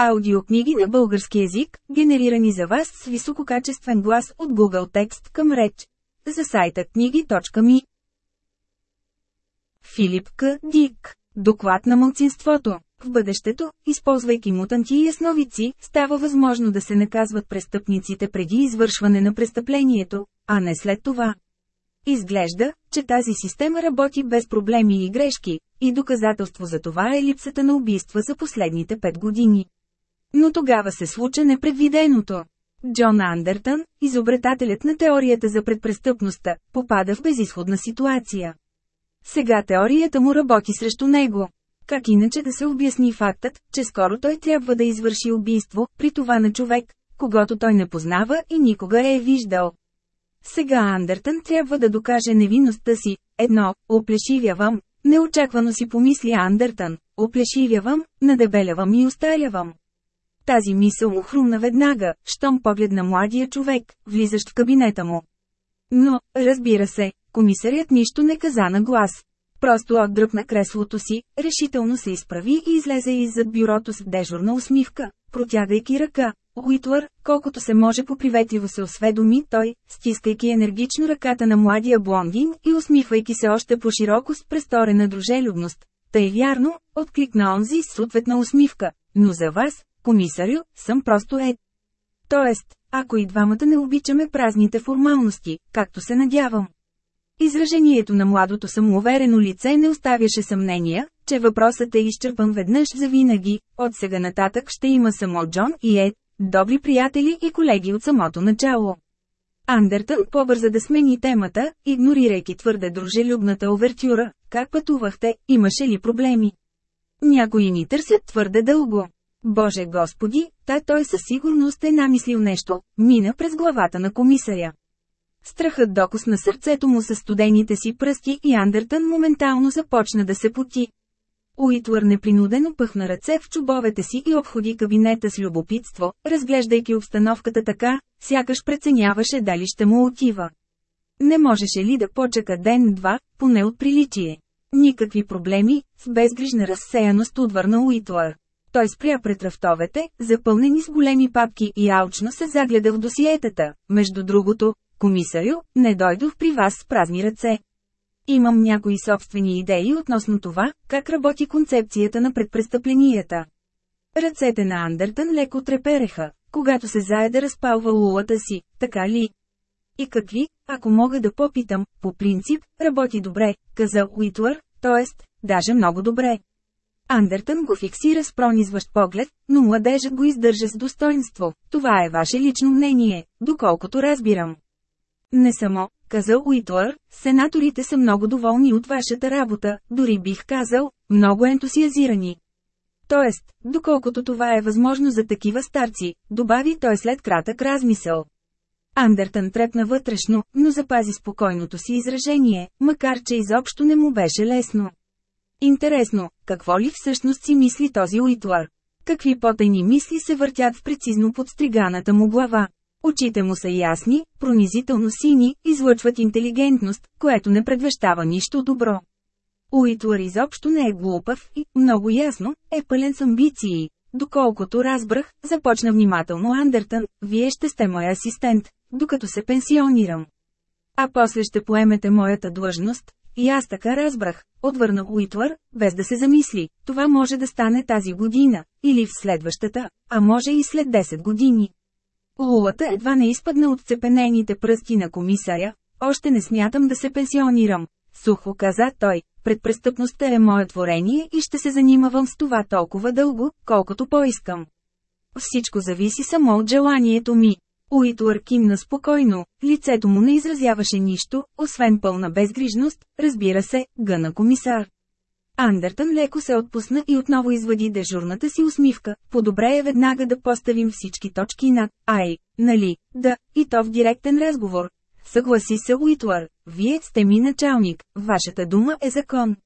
Аудиокниги на български език, генерирани за вас с висококачествен глас от Google Текст към реч. За сайта книги.ми Филип К. Дик Доклад на мълцинството В бъдещето, използвайки мутанти и ясновици, става възможно да се наказват престъпниците преди извършване на престъплението, а не след това. Изглежда, че тази система работи без проблеми и грешки, и доказателство за това е липсата на убийства за последните пет години. Но тогава се случа непредвиденото. Джон Андертън, изобретателят на теорията за предпрестъпността, попада в безисходна ситуация. Сега теорията му работи срещу него. Как иначе да се обясни фактът, че скоро той трябва да извърши убийство, при това на човек, когато той не познава и никога е виждал. Сега Андертън трябва да докаже невинността си. Едно, оплешивявам, неочаквано си помисли Андертън, оплешивявам, надебелявам и устарявам. Тази мисъл му хрумна веднага, щом погледна младия човек, влизащ в кабинета му. Но, разбира се, комисарят нищо не каза на глас. Просто отдръпна креслото си, решително се изправи и излезе иззад бюрото с дежурна усмивка, протягайки ръка. Уитлър, колкото се може поприветливо се осведоми той, стискайки енергично ръката на младия блондин и усмихвайки се още по-широко с престорена дружелюбност. Тъй вярно, откликна онзи с ответна усмивка, но за вас, комисарю, съм просто Ед. Тоест, ако и двамата не обичаме празните формалности, както се надявам. Изражението на младото самоуверено лице не оставяше съмнения, че въпросът е изчерпан веднъж за винаги, от сега нататък ще има само Джон и Ед, добри приятели и колеги от самото начало. Андертън побърза да смени темата, игнорирайки твърде дружелюбната овертюра, как пътувахте, имаше ли проблеми. Някои ни търсят твърде дълго. Боже Господи, та той със сигурност е намислил нещо, мина през главата на комисаря. Страхът докосна сърцето му със студените си пръсти и Андертън моментално започна да се поти. Уитлър непринудено пъхна ръце в чубовете си и обходи кабинета с любопитство, разглеждайки обстановката така, сякаш преценяваше дали ще му отива. Не можеше ли да почека ден-два, поне от приличие. Никакви проблеми, с безгрижна разсеяност отвърна Уитлър. Той спря пред рафтовете, запълнени с големи папки и алчно се загледа в досиетата. Между другото, комисарю, не дойдох при вас с празни ръце. Имам някои собствени идеи относно това, как работи концепцията на предпрестъпленията. Ръцете на Андертън леко трепереха, когато се зае да разпалва лулата си, така ли? И какви, ако мога да попитам, по принцип, работи добре, каза Уитлър, т.е. даже много добре. Андертън го фиксира с пронизващ поглед, но младежът го издържа с достоинство. Това е ваше лично мнение, доколкото разбирам. Не само, каза Уитлър, сенаторите са много доволни от вашата работа, дори бих казал, много ентусиазирани. Тоест, доколкото това е възможно за такива старци, добави той след кратък размисъл. Андертън трепна вътрешно, но запази спокойното си изражение, макар че изобщо не му беше лесно. Интересно, какво ли всъщност си мисли този Уитлър? Какви потайни мисли се въртят в прецизно подстриганата му глава? Очите му са ясни, пронизително сини, излъчват интелигентност, което не предвещава нищо добро. Уитлър изобщо не е глупав и, много ясно, е пълен с амбиции. Доколкото разбрах, започна внимателно Андертън, вие ще сте мой асистент, докато се пенсионирам. А после ще поемете моята длъжност, и аз така разбрах, отвърна Уитлър, без да се замисли, това може да стане тази година, или в следващата, а може и след 10 години. Лулата едва не изпадна от цепенените пръсти на комисаря, още не смятам да се пенсионирам. Сухо каза той, предпрестъпността е мое творение и ще се занимавам с това толкова дълго, колкото поискам. Всичко зависи само от желанието ми. Уитлър кимна спокойно, лицето му не изразяваше нищо, освен пълна безгрижност, разбира се, гъна комисар. Андертън леко се отпусна и отново извади дежурната си усмивка. По-добре е веднага да поставим всички точки над «Ай», нали, да, и то в директен разговор. Съгласи се Уитлър, вие сте ми началник, вашата дума е закон.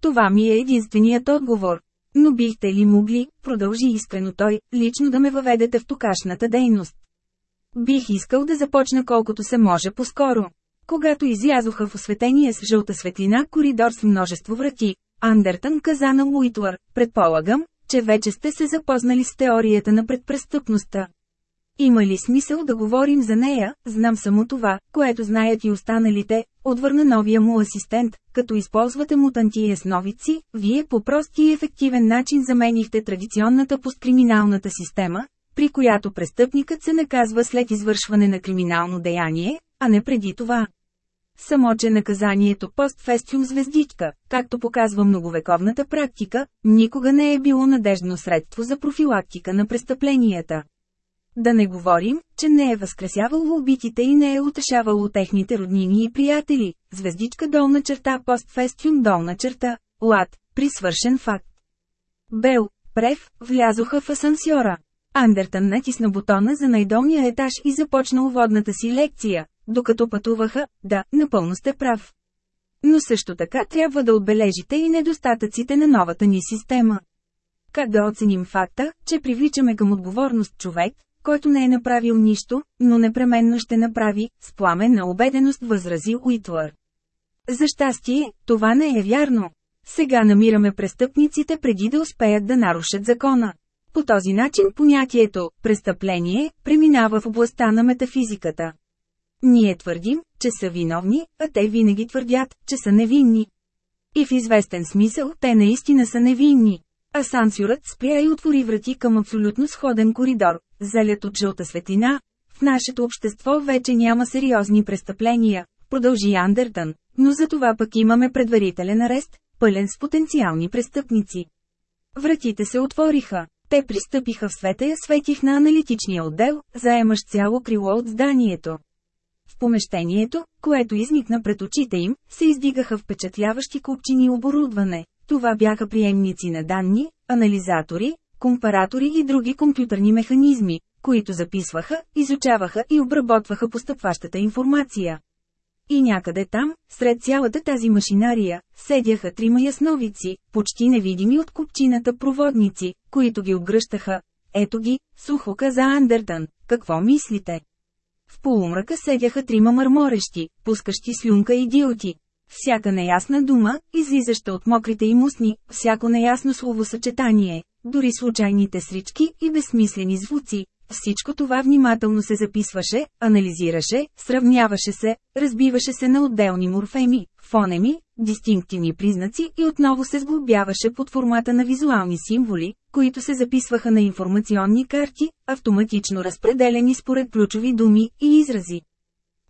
Това ми е единственият отговор. Но бихте ли могли, продължи искрено той, лично да ме въведете в токашната дейност. Бих искал да започна колкото се може по-скоро. Когато излязоха в осветение с жълта светлина коридор с множество врати, Андертън каза на Уитлър, предполагам, че вече сте се запознали с теорията на предпрестъпността. Има ли смисъл да говорим за нея, знам само това, което знаят и останалите, отвърна новия му асистент, като използвате мутанти и есновици, вие по прост и ефективен начин заменихте традиционната посткриминалната система, при която престъпникът се наказва след извършване на криминално деяние, а не преди това. Само че наказанието постфестиум звездичка, както показва многовековната практика, никога не е било надежно средство за профилактика на престъпленията. Да не говорим, че не е възкресявало убитите и не е утешавало техните роднини и приятели, звездичка долна черта постфестиум долна черта, лад, при свършен факт. Бел, Прев, влязоха в асансьора. Андертън натисна бутона за най-долния етаж и започна уводната си лекция, докато пътуваха, да, напълно сте прав. Но също така трябва да отбележите и недостатъците на новата ни система. Как да оценим факта, че привличаме към отговорност човек, който не е направил нищо, но непременно ще направи, с пламенна убеденост възрази Уитлър. За щастие, това не е вярно. Сега намираме престъпниците преди да успеят да нарушат закона. По този начин понятието «престъпление» преминава в областта на метафизиката. Ние твърдим, че са виновни, а те винаги твърдят, че са невинни. И в известен смисъл те наистина са невинни. Асансюрът спря и отвори врати към абсолютно сходен коридор, залят от жълта светлина. В нашето общество вече няма сериозни престъпления, продължи Андертън, но за това пък имаме предварителен арест, пълен с потенциални престъпници. Вратите се отвориха. Те пристъпиха в светая светих на аналитичния отдел, заемащ цяло крило от зданието. В помещението, което изникна пред очите им, се издигаха впечатляващи купчини оборудване. Това бяха приемници на данни, анализатори, компаратори и други компютърни механизми, които записваха, изучаваха и обработваха постъпващата информация. И някъде там, сред цялата тази машинария, седяха трима ясновици, почти невидими от купчината проводници, които ги обгръщаха. Ето ги, сухо каза Андертън, какво мислите? В полумрака седяха трима мърморещи, пускащи слюнка идиоти. Всяка неясна дума, излизаща от мокрите им устни, всяко неясно словосъчетание, дори случайните срички и безсмислени звуци, всичко това внимателно се записваше, анализираше, сравняваше се, разбиваше се на отделни морфеми, фонеми, дистинктивни признаци и отново се сглобяваше под формата на визуални символи, които се записваха на информационни карти, автоматично разпределени според ключови думи и изрази.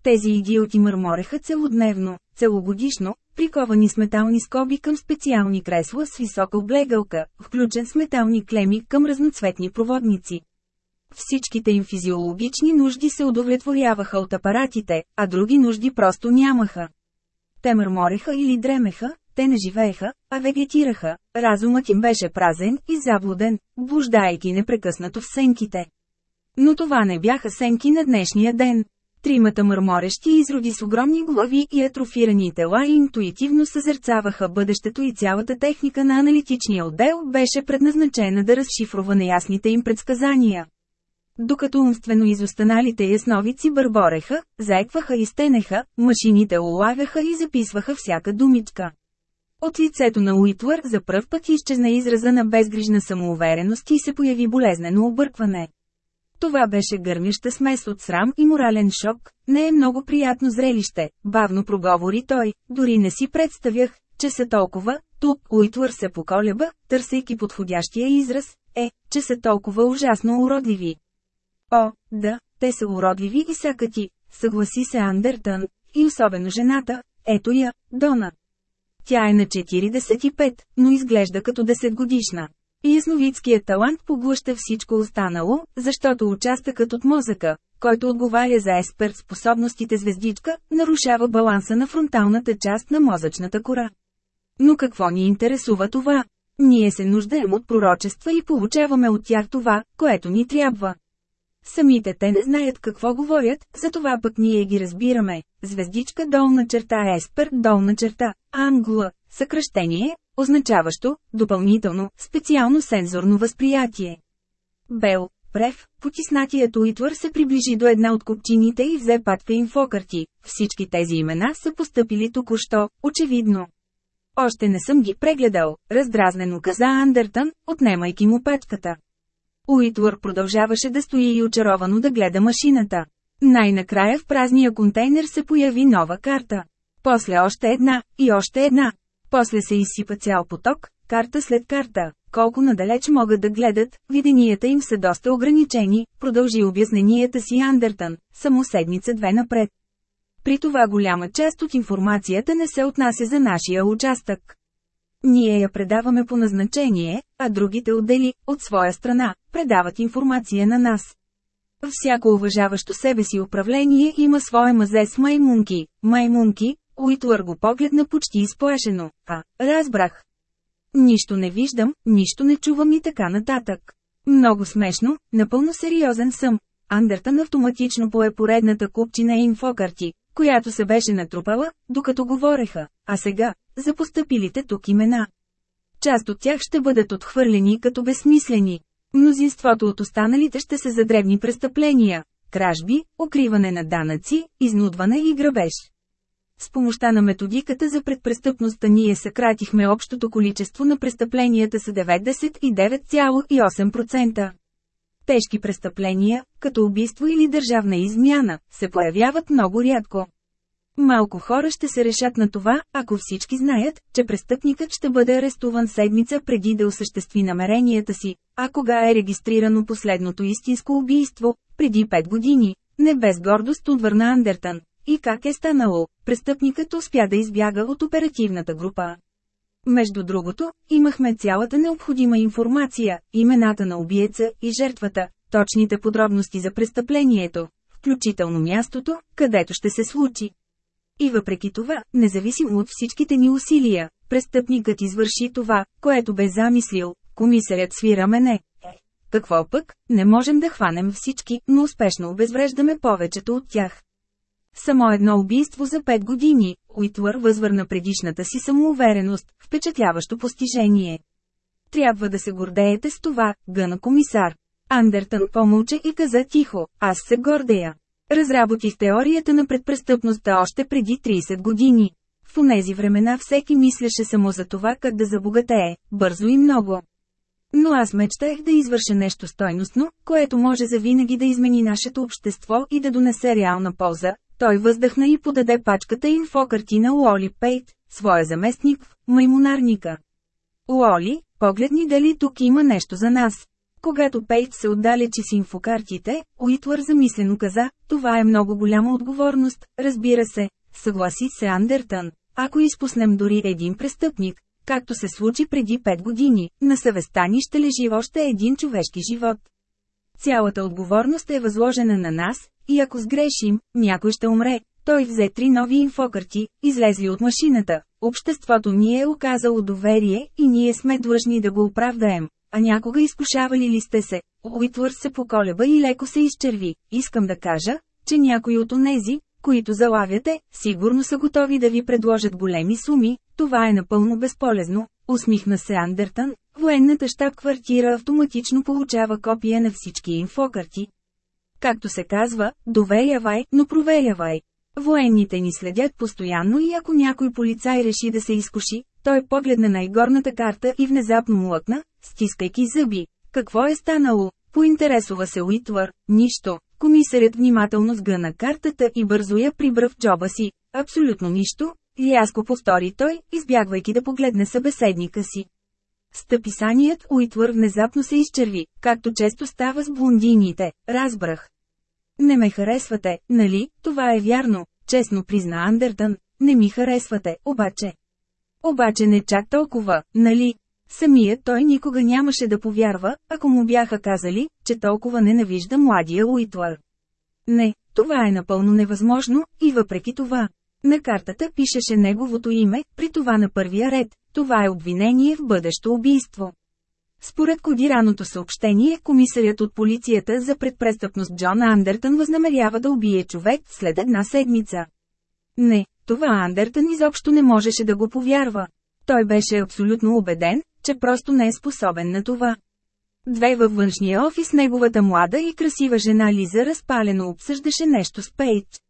Тези идиоти мърмореха целодневно, целогодишно, приковани с метални скоби към специални кресла с висока облегалка, включен с метални клеми към разноцветни проводници. Всичките им физиологични нужди се удовлетворяваха от апаратите, а други нужди просто нямаха. Те мърмореха или дремеха, те не живееха, а вегетираха, разумът им беше празен и заблуден, блуждайки непрекъснато в сенките. Но това не бяха сенки на днешния ден. Тримата мърморещи изроди с огромни глави и атрофирани тела интуитивно съзерцаваха бъдещето и цялата техника на аналитичния отдел беше предназначена да разшифрува неясните им предсказания. Докато умствено изостаналите ясновици бърбореха, заекваха и стенеха, машините улавяха и записваха всяка думичка. От лицето на Уитлър за пръв път изчезна израза на безгрижна самоувереност и се появи болезнено объркване. Това беше гърмяща смес от срам и морален шок, не е много приятно зрелище, бавно проговори той, дори не си представях, че са толкова, тук Уитлър се поколеба, търсейки подходящия израз, е, че са толкова ужасно уродливи. О, да, те са уродливи и сакати, съгласи се Андертън, и особено жената, ето я, Дона. Тя е на 45, но изглежда като 10 годишна. Ясновидският талант поглъща всичко останало, защото участъкът от мозъка, който отговаря за есперт способностите звездичка, нарушава баланса на фронталната част на мозъчната кора. Но какво ни интересува това? Ние се нуждаем от пророчества и получаваме от тях това, което ни трябва. Самите те не знаят какво говорят, затова пък ние ги разбираме. Звездичка долна черта Еспер долна черта Англа, съкръщение, означаващо, допълнително, специално сензорно възприятие. Бел, Прев, потиснатият Уитвър се приближи до една от копчините и взе патка инфокарти. Всички тези имена са поступили току-що, очевидно. Още не съм ги прегледал, раздразнено каза Андертън, отнемайки му пачката. Уитвър продължаваше да стои и очаровано да гледа машината. Най-накрая в празния контейнер се появи нова карта. После още една, и още една. После се изсипа цял поток, карта след карта. Колко надалеч могат да гледат, виденията им са доста ограничени, продължи обясненията си Андертън, само седмица-две напред. При това голяма част от информацията не се отнася за нашия участък. Ние я предаваме по назначение, а другите отдели, от своя страна, предават информация на нас. Всяко уважаващо себе си управление има свое мазе с маймунки. Маймунки, Уитлър го погледна почти изплашено. А, разбрах. Нищо не виждам, нищо не чувам и така нататък. Много смешно, напълно сериозен съм. Андертън автоматично пое поредната купчина инфокарти, която се беше натрупала, докато говореха, а сега, за постъпилите тук имена. Част от тях ще бъдат отхвърлени като безсмислени. Мнозинството от останалите ще се за дребни престъпления – кражби, укриване на данъци, изнудване и грабеж. С помощта на методиката за предпрестъпността ние съкратихме общото количество на престъпленията с 99,8%. Тежки престъпления, като убийство или държавна измяна, се появяват много рядко. Малко хора ще се решат на това, ако всички знаят, че престъпникът ще бъде арестуван седмица преди да осъществи намеренията си, а кога е регистрирано последното истинско убийство, преди 5 години, не без гордост отвърна Андертън. И как е станало, престъпникът успя да избяга от оперативната група. Между другото, имахме цялата необходима информация, имената на убиеца и жертвата, точните подробности за престъплението, включително мястото, където ще се случи. И въпреки това, независимо от всичките ни усилия, престъпникът извърши това, което бе замислил, комисарят свира мене. Какво пък, не можем да хванем всички, но успешно обезвреждаме повечето от тях. Само едно убийство за пет години, Уитвър възвърна предишната си самоувереност, впечатляващо постижение. Трябва да се гордеете с това, гъна комисар. Андертън помълча и каза тихо, аз се гордея. Разработих теорията на предпрестъпността още преди 30 години. В онези времена всеки мислеше само за това как да забогатее, бързо и много. Но аз мечтаех да извърша нещо стойностно, което може завинаги да измени нашето общество и да донесе реална полза. Той въздъхна и подаде пачката инфокарти на Уоли Пейт, своя заместник в маймонарника. Уоли, погледни дали тук има нещо за нас. Когато Пейт се отдалечи с инфокартите, Уитвър замислено каза, това е много голяма отговорност, разбира се, съгласи се Андертън. Ако изпуснем дори един престъпник, както се случи преди 5 години, на съвестта ни ще лежи още един човешки живот. Цялата отговорност е възложена на нас, и ако сгрешим, някой ще умре. Той взе три нови инфокарти, излезли от машината. Обществото ни е оказало доверие и ние сме длъжни да го оправдаем. А някога изкушавали ли сте се? Уитвър се поколеба и леко се изчерви. Искам да кажа, че някои от онези, които залавяте, сигурно са готови да ви предложат големи суми, това е напълно безполезно, усмихна се Андертън, военната щаб-квартира автоматично получава копия на всички инфокарти. Както се казва, доверявай, но проверявай. Военните ни следят постоянно и ако някой полицай реши да се изкуши, той погледна най-горната карта и внезапно млъкна, стискайки зъби. Какво е станало? Поинтересува се Уитвър. Нищо. Комисарят внимателно сгъна картата и бързо я прибра в джоба си. Абсолютно нищо. Рязко повтори той, избягвайки да погледне събеседника си. Стъписаният Уитвър внезапно се изчерви, както често става с блондините, разбрах. Не ме харесвате, нали, това е вярно, честно призна Андертън, не ми харесвате, обаче. Обаче не чак толкова, нали? Самият той никога нямаше да повярва, ако му бяха казали, че толкова ненавижда младия Уитвър. Не, това е напълно невъзможно, и въпреки това. На картата пишеше неговото име, при това на първия ред, това е обвинение в бъдещо убийство. Според кодираното съобщение, комисарят от полицията за предпрестъпност Джон Андертън възнамерява да убие човек след една седмица. Не, това Андертън изобщо не можеше да го повярва. Той беше абсолютно убеден, че просто не е способен на това. Две във външния офис неговата млада и красива жена Лиза разпалено обсъждаше нещо с Пейдж.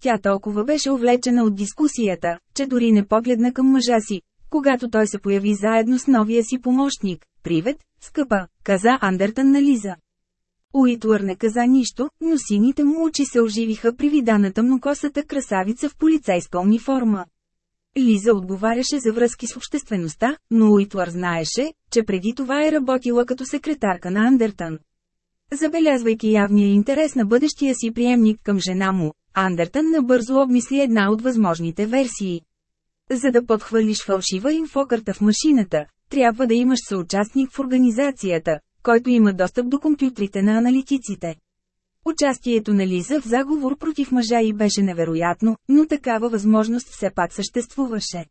Тя толкова беше увлечена от дискусията, че дори не погледна към мъжа си, когато той се появи заедно с новия си помощник. Привет, скъпа, каза Андертън на Лиза. Уитуър не каза нищо, но сините му очи се оживиха при вида на тъмнокосата красавица в полицейска униформа. Лиза отговаряше за връзки с обществеността, но Уитуър знаеше, че преди това е работила като секретарка на Андертън. Забелязвайки явния интерес на бъдещия си приемник към жена му, Андертън набързо обмисли една от възможните версии. За да подхвалиш фалшива инфокарта в машината, трябва да имаш съучастник в организацията, който има достъп до компютрите на аналитиците. Участието на Лиза в заговор против мъжа и беше невероятно, но такава възможност все пак съществуваше.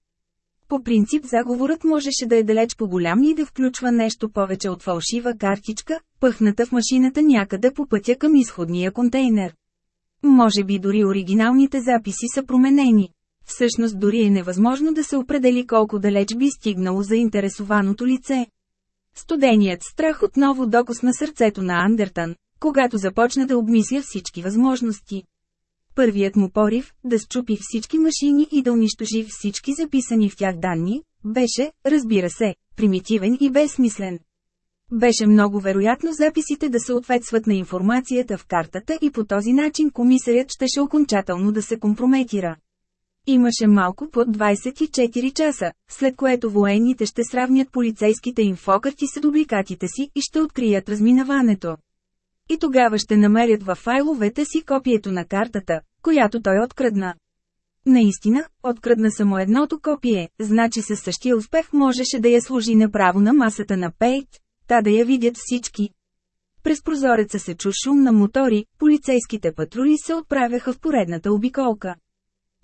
По принцип заговорът можеше да е далеч по-голям и да включва нещо повече от фалшива картичка, пъхната в машината някъде по пътя към изходния контейнер. Може би дори оригиналните записи са променени. Всъщност дори е невъзможно да се определи колко далеч би стигнало заинтересованото лице. Студеният страх отново докосна сърцето на Андертън, когато започна да обмисля всички възможности. Първият му порив, да счупи всички машини и да унищожи всички записани в тях данни, беше, разбира се, примитивен и безсмислен. Беше много вероятно записите да съответстват на информацията в картата и по този начин комисарят щеше окончателно да се компрометира. Имаше малко под 24 часа, след което военните ще сравнят полицейските инфокарти с дубликатите си и ще открият разминаването. И тогава ще намерят във файловете си копието на картата, която той открадна. Наистина, открадна само едното копие, значи със същия успех можеше да я служи направо на масата на Пейт, та да я видят всички. През прозореца се чу шум на мотори, полицейските патрули се отправяха в поредната обиколка.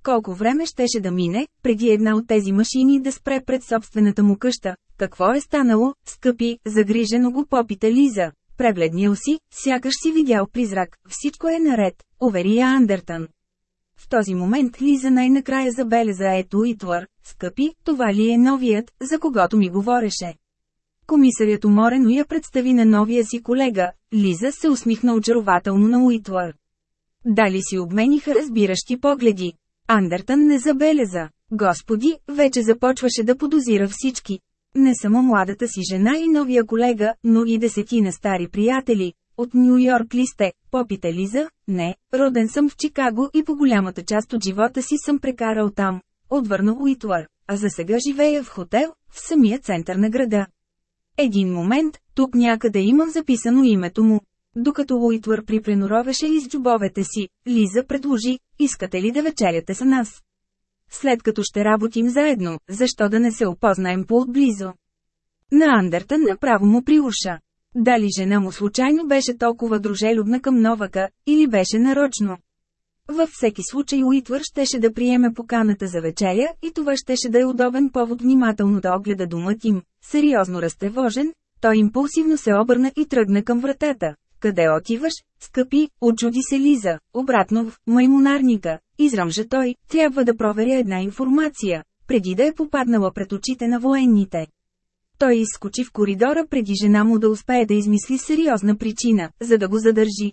Колко време щеше да мине, преди една от тези машини да спре пред собствената му къща? Какво е станало, скъпи, загрижено го попита Лиза. Прегледнил си, сякаш си видял призрак, всичко е наред, увери я Андертън. В този момент Лиза най-накрая забеляза ето Итуар, скъпи, това ли е новият, за когото ми говореше. Комисарят уморено я представи на новия си колега, Лиза се усмихна очарователно на Уитуар. Дали си обмениха разбиращи погледи. Андертън не забеляза. Господи, вече започваше да подозира всички. Не само младата си жена и новия колега, но и десетина стари приятели. От Нью Йорк ли сте, попита Лиза? Не, роден съм в Чикаго и по голямата част от живота си съм прекарал там. Отвърна Уитуар, а за сега живея в хотел, в самия център на града. Един момент, тук някъде имам записано името му. Докато Уитвър припреноровеше из джубовете си, Лиза предложи, искате ли да вечеряте с нас? След като ще работим заедно, защо да не се опознаем по-отблизо? На Андертън направо му приуша. Дали жена му случайно беше толкова дружелюбна към Новака, или беше нарочно? Във всеки случай Уитвър щеше да приеме поканата за вечеря и това щеше да е удобен повод внимателно да огледа думът им. Сериозно разтревожен, той импулсивно се обърна и тръгна към вратата. Къде отиваш, скъпи, очуди се Лиза, обратно в маймонарника, изръмжа той, трябва да проверя една информация, преди да е попаднала пред очите на военните. Той изскочи в коридора преди жена му да успее да измисли сериозна причина, за да го задържи.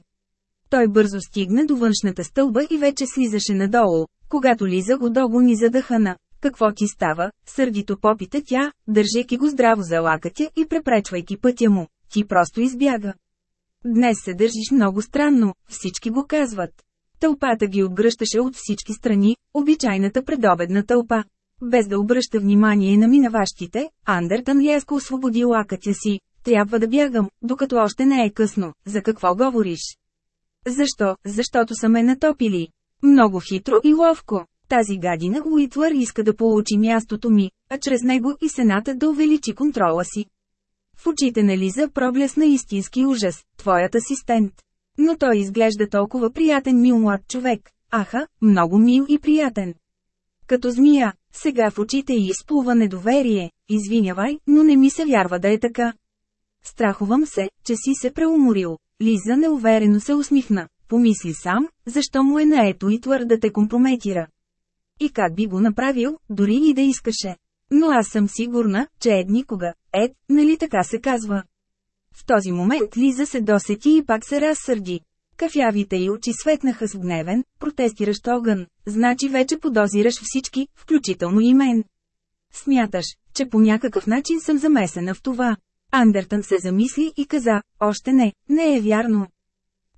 Той бързо стигна до външната стълба и вече слизаше надолу, когато Лиза го догони задъхана. Какво ти става? Сърдито попита тя, държейки го здраво за лакътя и препречвайки пътя му. Ти просто избяга. Днес се държиш много странно, всички го казват. Тълпата ги обгръщаше от всички страни, обичайната предобедна тълпа. Без да обръща внимание на минаващите, Андертън рязко освободи лакътя си. Трябва да бягам, докато още не е късно. За какво говориш? Защо? Защото са ме натопили. Много хитро и ловко. Тази гадина Уитвър иска да получи мястото ми, а чрез него и Сената да увеличи контрола си. В очите на Лиза проблесна истински ужас, твоят асистент. Но той изглежда толкова приятен мил млад човек. Аха, много мил и приятен. Като змия, сега в очите й изплува недоверие. Извинявай, но не ми се вярва да е така. Страхувам се, че си се преуморил. Лиза неуверено се усмихна. Помисли сам, защо му е наето и твърда те компрометира. И как би го направил, дори и да искаше. Но аз съм сигурна, че Ед никога, Ед, нали така се казва. В този момент Лиза се досети и пак се разсърди. Кафявите й очи светнаха с гневен, протестиращ огън. Значи вече подозираш всички, включително и мен. смяташ, че по някакъв начин съм замесена в това. Андертън се замисли и каза, още не, не е вярно.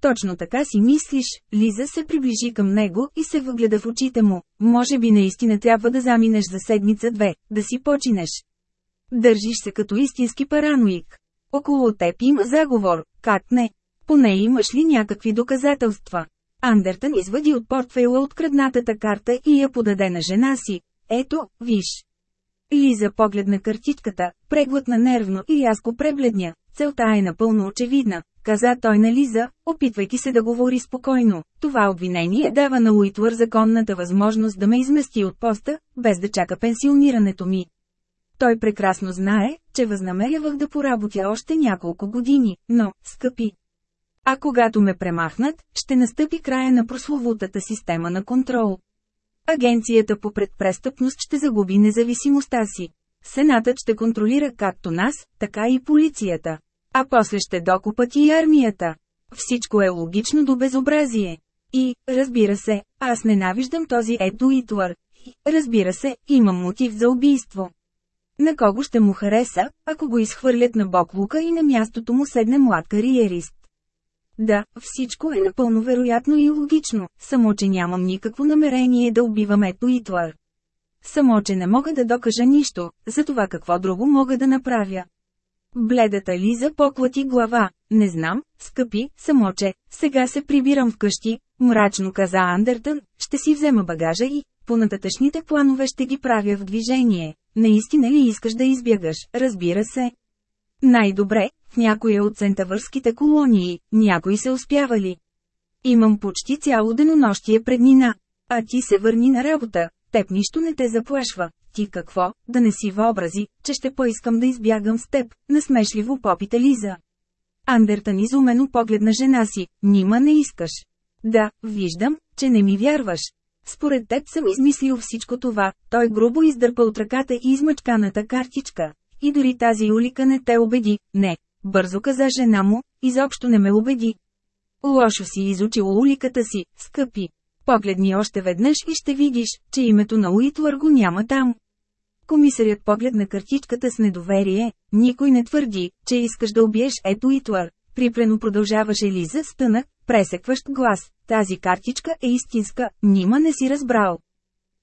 Точно така си мислиш, Лиза се приближи към него и се въгледа в очите му. Може би наистина трябва да заминеш за седмица-две, да си починеш. Държиш се като истински параноик. Около теб има заговор, как не? Поне имаш ли някакви доказателства? Андертън извади от портфейла откраднатата карта и я подаде на жена си. Ето, виж. Лиза погледна картичката, преглътна нервно и рязко пребледня. Целта е напълно очевидна, каза той на Лиза, опитвайки се да говори спокойно. Това обвинение дава на Уитвър законната възможност да ме измести от поста, без да чака пенсионирането ми. Той прекрасно знае, че възнамерявах да поработя още няколко години, но, скъпи. А когато ме премахнат, ще настъпи края на прословутата система на контрол. Агенцията по предпрестъпност ще загуби независимостта си. Сенатът ще контролира както нас, така и полицията. А после ще докупат и армията. Всичко е логично до безобразие. И, разбира се, аз ненавиждам този Ето Итуар. И, разбира се, имам мотив за убийство. На кого ще му хареса, ако го изхвърлят на боклука и на мястото му седне млад кариерист? Да, всичко е напълно вероятно и логично, само че нямам никакво намерение да убивам ето Итлар. Само че не мога да докажа нищо, за това какво друго мога да направя. Бледата Лиза поклати глава. Не знам, скъпи, само че, сега се прибирам вкъщи, мрачно каза Андертън, ще си взема багажа и, понататъчните планове ще ги правя в движение. Наистина ли искаш да избягаш, разбира се. Най-добре, в някоя от центавърските колонии, някои се успявали. Имам почти цяло денонощие преднина. А ти се върни на работа, теб нищо не те заплашва. Ти какво, да не си въобрази, че ще поискам да избягам с теб, насмешливо попита Лиза. Андертън изумено погледна жена си, нима не искаш. Да, виждам, че не ми вярваш. Според теб съм измислил всичко това, той грубо издърпа от ръката и измъчканата картичка. И дори тази улика не те убеди, не, бързо каза жена му, изобщо не ме убеди. Лошо си изучил уликата си, скъпи. Погледни още веднъж и ще видиш, че името на Уитлър го няма там. Комисарят погледна картичката с недоверие, никой не твърди, че искаш да убиеш ето Уитлър. Припрено продължаваше Лиза с тънък, пресекващ глас. Тази картичка е истинска, нима не си разбрал.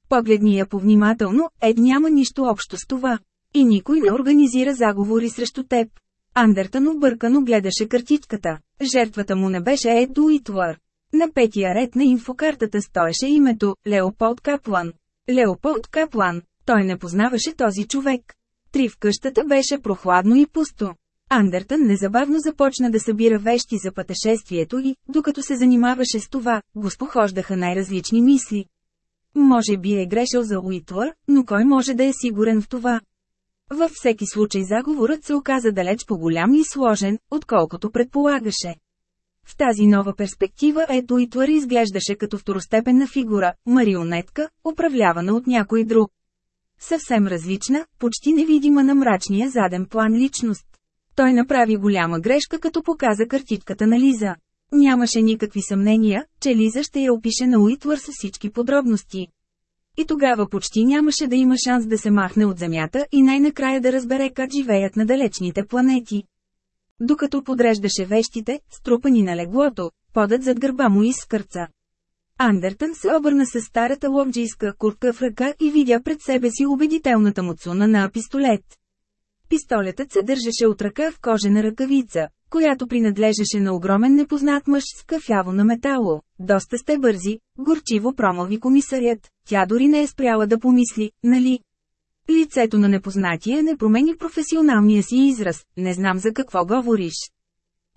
Погледни я повнимателно, Ед няма нищо общо с това. И никой не организира заговори срещу теб. Андертън объркано гледаше картичката. Жертвата му не беше Ед Дуитлър. На петия ред на инфокартата стоеше името – Леополд Каплан. Леополд Каплан. Той не познаваше този човек. Три в къщата беше прохладно и пусто. Андертън незабавно започна да събира вещи за пътешествието и, докато се занимаваше с това, го спохождаха най-различни мисли. Може би е грешил за Уитлър, но кой може да е сигурен в това? Във всеки случай заговорът се оказа далеч по-голям и сложен, отколкото предполагаше. В тази нова перспектива Ето Уитлър изглеждаше като второстепенна фигура, марионетка, управлявана от някой друг. Съвсем различна, почти невидима на мрачния заден план личност. Той направи голяма грешка като показа картитката на Лиза. Нямаше никакви съмнения, че Лиза ще я опише на Уитвър с всички подробности. И тогава почти нямаше да има шанс да се махне от Земята и най-накрая да разбере как живеят на далечните планети. Докато подреждаше вещите, струпани на леглото, подът зад гърба му изскърца. Андертън се обърна с старата ловджийска куртка в ръка и видя пред себе си убедителната му цуна на пистолет. Пистолетът се държеше от ръка в кожена ръкавица, която принадлежеше на огромен непознат мъж с кафяво на метало. Доста сте бързи, горчиво промълви комисарят. Тя дори не е спряла да помисли, нали? Лицето на непознатия не промени професионалния си израз, не знам за какво говориш.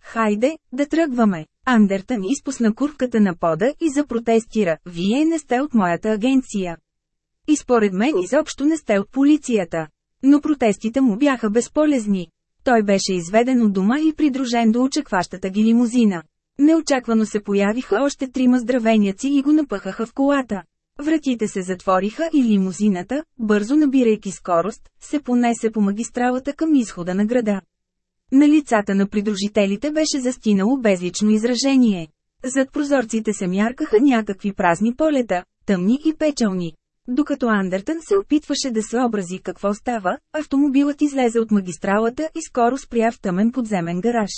Хайде, да тръгваме. Андертън изпусна куртката на пода и запротестира, вие не сте от моята агенция. И според мен изобщо не сте от полицията. Но протестите му бяха безполезни. Той беше изведен от дома и придружен до очакващата ги лимузина. Неочаквано се появиха още трима здравеняци и го напъхаха в колата. Вратите се затвориха и лимузината, бързо набирайки скорост, се понесе по магистралата към изхода на града. На лицата на придружителите беше застинало безлично изражение. Зад прозорците се мяркаха някакви празни полета, тъмни и печални. Докато Андертън се опитваше да съобрази какво става, автомобилът излезе от магистралата и скоро спря в тъмен подземен гараж.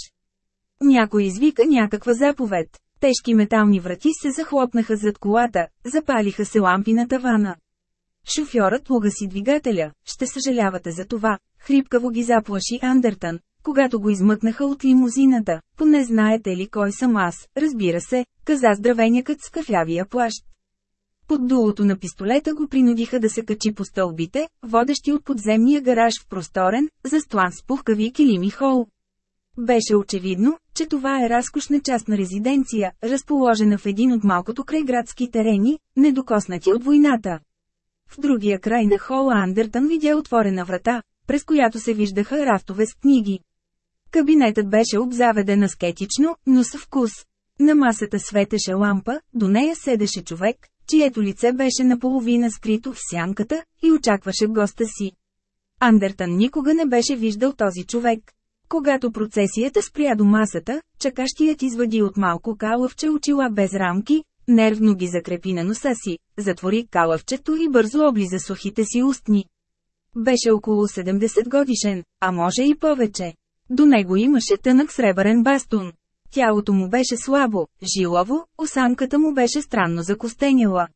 Някой извика някаква заповед. Тежки метални врати се захлопнаха зад колата, запалиха се лампи на тавана. Шофьорът угаси двигателя, ще съжалявате за това, хрипкаво ги заплаши Андертън, когато го измъкнаха от лимузината, поне знаете ли кой съм аз, разбира се, каза здравенякът с кафявия плащ. Под дулото на пистолета го принудиха да се качи по стълбите, водещи от подземния гараж в просторен, застлан с пухкави килими хол. Беше очевидно, че това е разкошна частна резиденция, разположена в един от малкото крайградски терени, недокоснати от войната. В другия край на хола Андертън видя отворена врата, през която се виждаха рафтове с книги. Кабинетът беше обзаведен аскетично, но с вкус. На масата светеше лампа, до нея седеше човек, чието лице беше наполовина скрито в сянката, и очакваше госта си. Андертън никога не беше виждал този човек. Когато процесията спря до масата, чакащият извади от малко калъвче очила без рамки, нервно ги закрепи на носа си, затвори калъвчето и бързо облиза сухите си устни. Беше около 70 годишен, а може и повече. До него имаше тънък сребърен бастун. Тялото му беше слабо, жилово, осанката му беше странно закостеняла.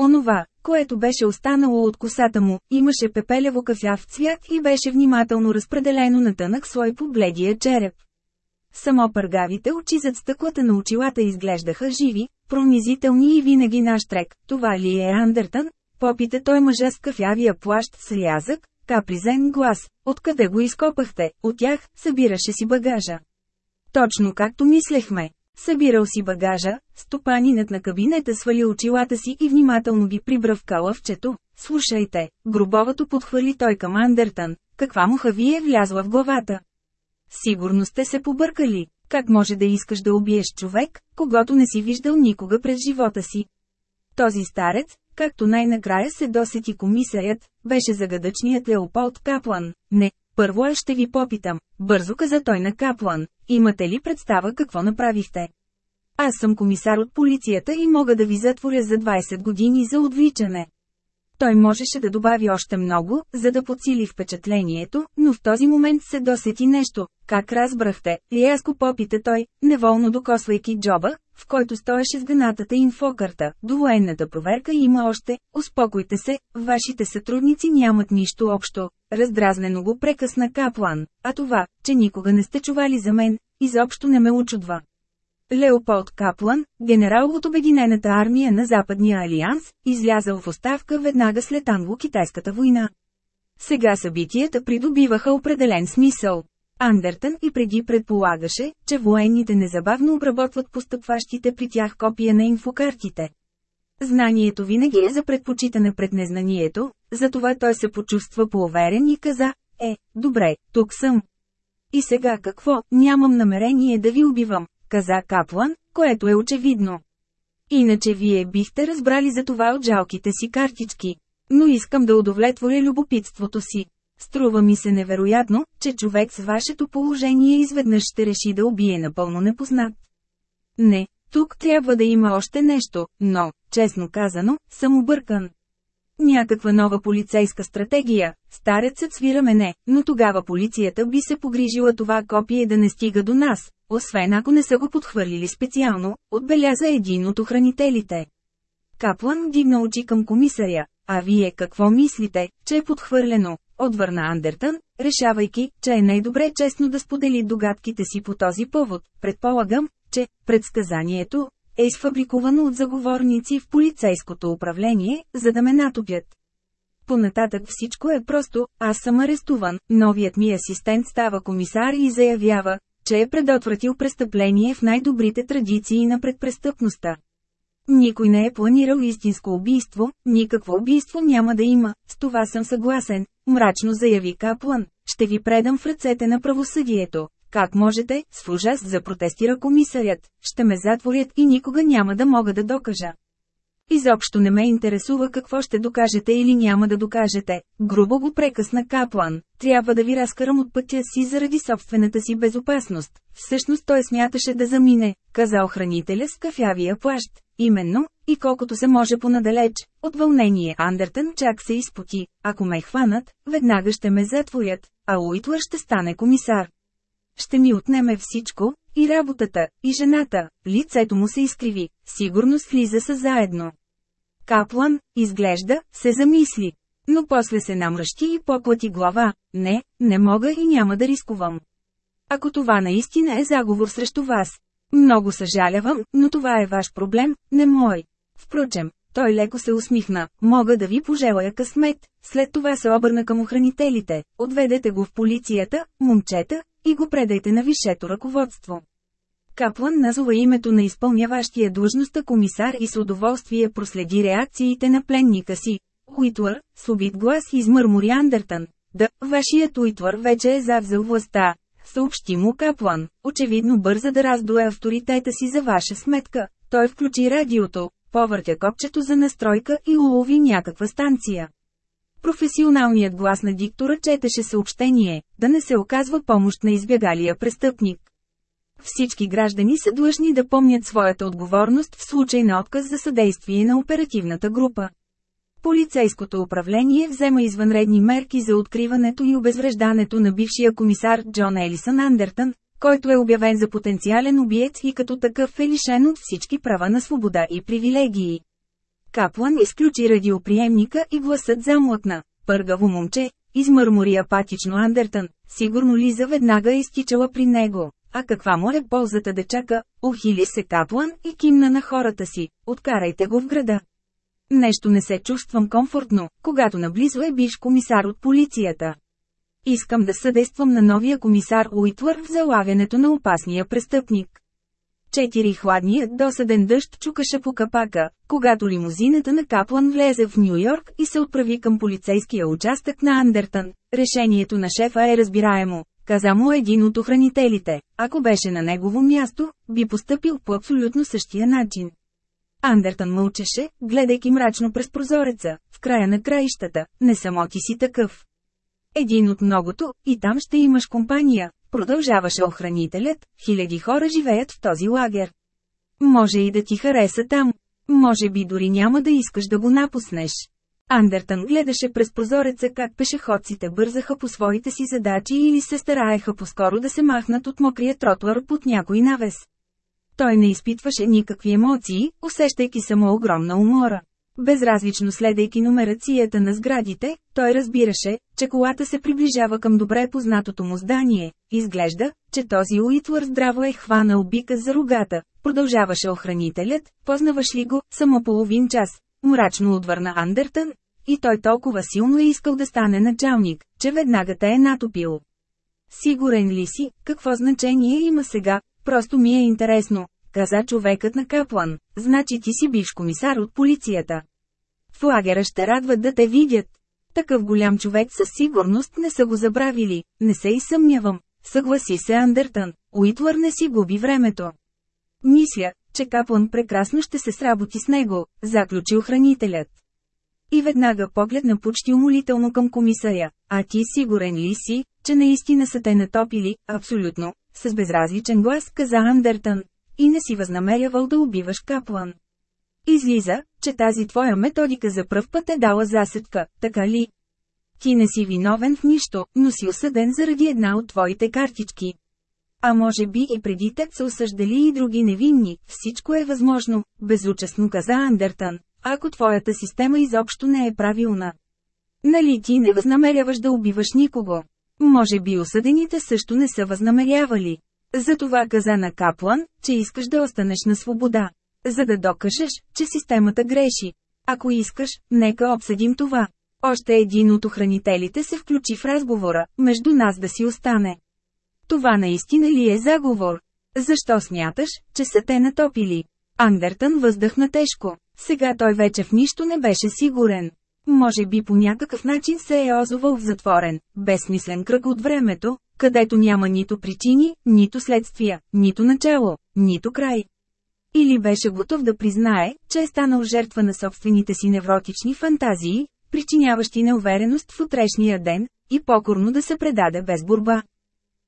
Онова, което беше останало от косата му, имаше пепелево кафяв цвят и беше внимателно разпределено на тънък слой по бледия череп. Само пъргавите очи зад стъклата на очилата изглеждаха живи, пронизителни и винаги наш трек. Това ли е Андертън? Попита той мъжа с кафявия плащ с рязък, капризен глас. Откъде го изкопахте? От тях, събираше си багажа. Точно както мислехме. Събирал си багажа, стопанинът на кабинета свали очилата си и внимателно ги прибра в калъвчето. Слушайте, грубовато подхвали той към Андертън, каква муха ви е влязла в главата. Сигурно сте се побъркали. Как може да искаш да убиеш човек, когато не си виждал никога през живота си? Този старец, както най-накрая се досети комисарят, беше загадъчният Леополд Каплан. Не, първо аз ще ви попитам, бързо каза той на Каплан, имате ли представа какво направихте? Аз съм комисар от полицията и мога да ви затворя за 20 години за отвличане. Той можеше да добави още много, за да подсили впечатлението, но в този момент се досети нещо. Как разбрахте, Лиаско попита той, неволно докосвайки джоба, в който стоеше с гнатата инфокарта. До военната проверка има още, успокойте се, вашите сътрудници нямат нищо общо. Раздразнено го прекъсна Каплан, а това, че никога не сте чували за мен, изобщо не ме очудва. Леополд Каплан, генерал от Обединената армия на Западния алианс, излязъл в оставка веднага след англо-китайската война. Сега събитията придобиваха определен смисъл. Андертън и преди предполагаше, че военните незабавно обработват постъпващите при тях копия на инфокартите. Знанието винаги е за предпочитане пред незнанието, затова той се почувства поуверен и каза, е, добре, тук съм. И сега какво, нямам намерение да ви убивам, каза Каплан, което е очевидно. Иначе вие бихте разбрали за това от жалките си картички. Но искам да удовлетворя любопитството си. Струва ми се невероятно, че човек с вашето положение изведнъж ще реши да убие напълно непознат. Не, тук трябва да има още нещо, но, честно казано, съм объркан. Някаква нова полицейска стратегия, старецът свира мене, но тогава полицията би се погрижила това копие да не стига до нас, освен ако не са го подхвърлили специално, отбеляза един от охранителите. Каплан дигна очи към комисаря, а вие какво мислите, че е подхвърлено? Отвърна Андертън, решавайки, че е най-добре честно да сподели догадките си по този повод. Предполагам, че предсказанието е изфабрикувано от заговорници в полицейското управление, за да ме натопят. Понататък всичко е просто, аз съм арестуван, новият ми асистент става комисар и заявява, че е предотвратил престъпление в най-добрите традиции на предпрестъпността. Никой не е планирал истинско убийство, никакво убийство няма да има, с това съм съгласен, мрачно заяви Каплан. Ще ви предам в ръцете на правосъдието. Как можете, с ужас запротестира комисарят, ще ме затворят и никога няма да мога да докажа. Изобщо не ме интересува какво ще докажете или няма да докажете. Грубо го прекъсна Каплан. Трябва да ви разкарам от пътя си заради собствената си безопасност. Всъщност той смяташе да замине, каза охранителя с кафявия плащ. Именно, И колкото се може понадалеч, от вълнение Андертън чак се изпоти, ако ме хванат, веднага ще ме затворят, а Уитлър ще стане комисар. Ще ми отнеме всичко, и работата, и жената, лицето му се изкриви, сигурно слиза са заедно. Каплан, изглежда, се замисли. Но после се намръщи и поклати глава, не, не мога и няма да рискувам. Ако това наистина е заговор срещу вас. Много съжалявам, но това е ваш проблем, не мой. Впрочем, той леко се усмихна, мога да ви пожелая късмет. След това се обърна към охранителите, отведете го в полицията, момчета, и го предайте на висшето ръководство. Каплан назова името на изпълняващия длъжността комисар и с удоволствие проследи реакциите на пленника си. Уитвър, с убит глас измърмори Андертън. Да, вашият Уитвър вече е завзел властта. Съобщи му Каплан, очевидно бърза да раздуе авторитета си за ваша сметка. Той включи радиото, повъртя копчето за настройка и улови някаква станция. Професионалният глас на диктора четеше съобщение, да не се оказва помощ на избягалия престъпник. Всички граждани са длъжни да помнят своята отговорност в случай на отказ за съдействие на оперативната група. Полицейското управление взема извънредни мерки за откриването и обезвреждането на бившия комисар Джон Елисън Андертън, който е обявен за потенциален убиец и като такъв е лишен от всички права на свобода и привилегии. Каплан изключи радиоприемника и гласът замлъкна. Пъргаво момче, измърмори апатично Андертън, сигурно Лиза веднага е изтичала при него. А каква му е ползата да чака, ухили се Каплан и кимна на хората си, откарайте го в града. Нещо не се чувствам комфортно, когато наблизо е биш комисар от полицията. Искам да съдействам на новия комисар Уитвър в залавянето на опасния престъпник. Четири хладният досъден дъжд чукаше по капака, когато лимузината на Каплан влезе в Нью Йорк и се отправи към полицейския участък на Андертън. Решението на шефа е разбираемо, каза му един от охранителите. Ако беше на негово място, би поступил по абсолютно същия начин. Андертън мълчеше, гледайки мрачно през прозореца, в края на краищата, не само ти си такъв. Един от многото, и там ще имаш компания, продължаваше охранителят, хиляди хора живеят в този лагер. Може и да ти хареса там. Може би дори няма да искаш да го напуснеш. Андертън гледаше през прозореца как пешеходците бързаха по своите си задачи или се стараеха по-скоро да се махнат от мокрия тротуар под някой навес. Той не изпитваше никакви емоции, усещайки само огромна умора. Безразлично следейки нумерацията на сградите, той разбираше, че колата се приближава към добре познатото му здание. Изглежда, че този Уитвър здраво е хванал бика за рогата. Продължаваше охранителят, познаваш ли го, само половин час. Мрачно отвърна Андертън. И той толкова силно е искал да стане началник, че веднага те е натопил. Сигурен ли си, какво значение има сега, просто ми е интересно, каза човекът на Каплан, значи ти си бивш комисар от полицията. В лагера ще радват да те видят. Такъв голям човек със сигурност не са го забравили, не се и съмнявам. Съгласи се Андертън, Уитвър не си губи времето. Мисля, че Каплан прекрасно ще се сработи с него, заключи охранителят. И веднага погледна почти умолително към комисаря. А ти сигурен ли си, че наистина са те натопили? Абсолютно. С безразличен глас каза Андертън. И не си възнамерявал да убиваш Каплан. Излиза, че тази твоя методика за пръв път е дала засетка, така ли? Ти не си виновен в нищо, но си осъден заради една от твоите картички. А може би и преди теб са осъждали и други невинни, всичко е възможно, безучастно каза Андертън, ако твоята система изобщо не е правилна. Нали ти не възнамеряваш да убиваш никого? Може би осъдените също не са възнамерявали. Затова каза на Каплан, че искаш да останеш на свобода. За да докажеш, че системата греши. Ако искаш, нека обсъдим това. Още един от охранителите се включи в разговора, между нас да си остане. Това наистина ли е заговор? Защо смяташ, че са те натопили? Андертън въздъхна тежко. Сега той вече в нищо не беше сигурен. Може би по някакъв начин се е озовал в затворен, безсмислен кръг от времето, където няма нито причини, нито следствия, нито начало, нито край. Или беше готов да признае, че е станал жертва на собствените си невротични фантазии, причиняващи неувереност в утрешния ден, и покорно да се предаде без борба.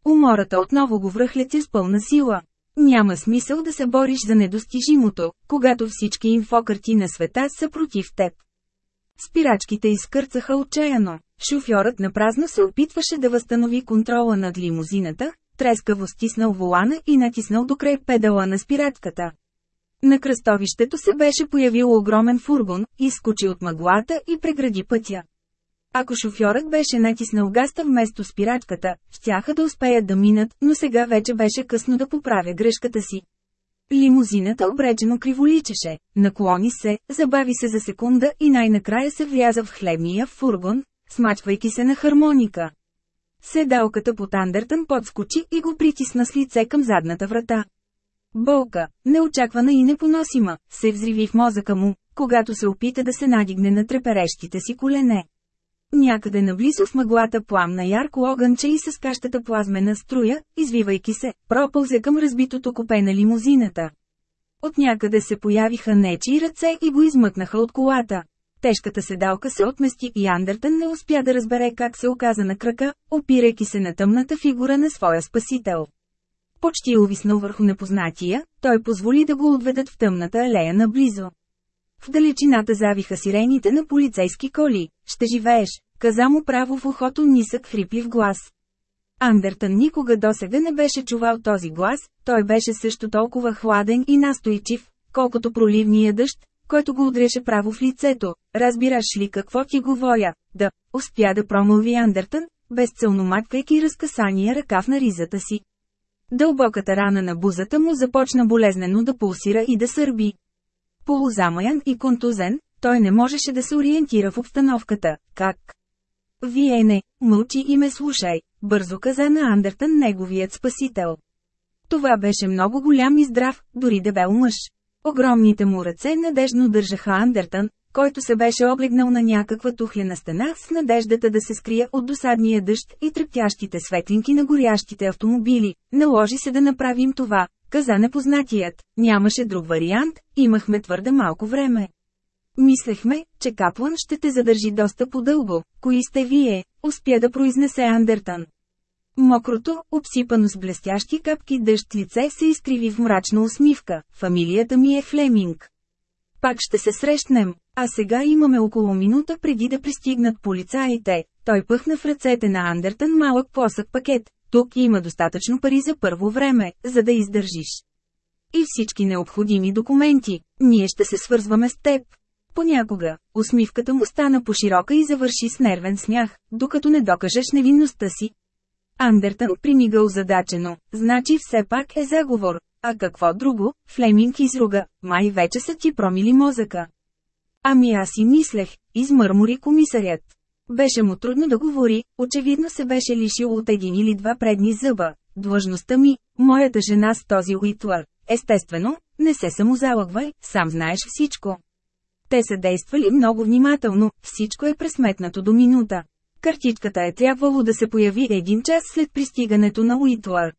Умората отново го връхлетя с пълна сила. Няма смисъл да се бориш за недостижимото, когато всички инфокарти на света са против теб. Спирачките изкърцаха отчаяно. Шофьорът на празно се опитваше да възстанови контрола над лимузината, трескаво стиснал волана и натиснал до край педала на спирачката. На кръстовището се беше появил огромен фургон, изскочи от мъглата и прегради пътя. Ако шофьорът беше натиснал гаста вместо спирачката, щяха да успеят да минат, но сега вече беше късно да поправя грешката си. Лимузината обречено криволичеше, наклони се, забави се за секунда и най-накрая се вляза в хлебния фургон, смачвайки се на хармоника. Седалката под Андертън подскочи и го притисна с лице към задната врата. Болка, неочаквана и непоносима, се взриви в мозъка му, когато се опита да се надигне на треперещите си колене. Някъде наблизо в мъглата пламна ярко огънче и с кащата плазмена струя, извивайки се, пропълзе към разбитото купе на лимузината. От някъде се появиха нечи ръце и го измъкнаха от колата. Тежката седалка се отмести и Андертън не успя да разбере как се оказа на крака, опирайки се на тъмната фигура на своя спасител. Почти увиснал върху непознатия, той позволи да го отведат в тъмната алея наблизо. В далечината завиха сирените на полицейски коли. Ще живееш, каза му право в ухото нисък хриплив глас. Андертън никога досега не беше чувал този глас, той беше също толкова хладен и настойчив, колкото проливния дъжд, който го удреше право в лицето. Разбираш ли какво ти говоря? Да, успя да промълви Андертън, безцелно маткайки разкасания ръкав на ризата си. Дълбоката рана на бузата му започна болезнено да пулсира и да сърби. Полузамаян и контузен, той не можеше да се ориентира в обстановката. Как? Вие не, мълчи и ме слушай, бързо каза на Андертън неговият спасител. Това беше много голям и здрав, дори дебел мъж. Огромните му ръце надежно държаха Андертън, който се беше облегнал на някаква тухлена стена с надеждата да се скрие от досадния дъжд и трептящите светлинки на горящите автомобили. Наложи се да направим това, каза непознатият. Нямаше друг вариант, имахме твърде малко време. Мислехме, че Каплан ще те задържи доста по-дълго. Кои сте вие? Успя да произнесе Андертън. Мокрото, обсипано с блестящи капки дъжд лице се изкриви в мрачна усмивка. Фамилията ми е Флеминг. Пак ще се срещнем, а сега имаме около минута преди да пристигнат полицаите. Той пъхна в ръцете на Андертън малък плосък пакет. Тук има достатъчно пари за първо време, за да издържиш. И всички необходими документи. Ние ще се свързваме с теб. Понякога, усмивката му стана по-широка и завърши с нервен смях, докато не докажеш невинността си. Андертън примигал задачено, значи все пак е заговор. А какво друго, Флеминг изруга, май вече са ти промили мозъка. Ами аз си мислех, измърмори комисарят. Беше му трудно да говори, очевидно се беше лишил от един или два предни зъба. Длъжността ми, моята жена с този Уитлър. Естествено, не се самозалъгвай, сам знаеш всичко. Те са действали много внимателно, всичко е пресметнато до минута. Картичката е трябвало да се появи един час след пристигането на Уитлър.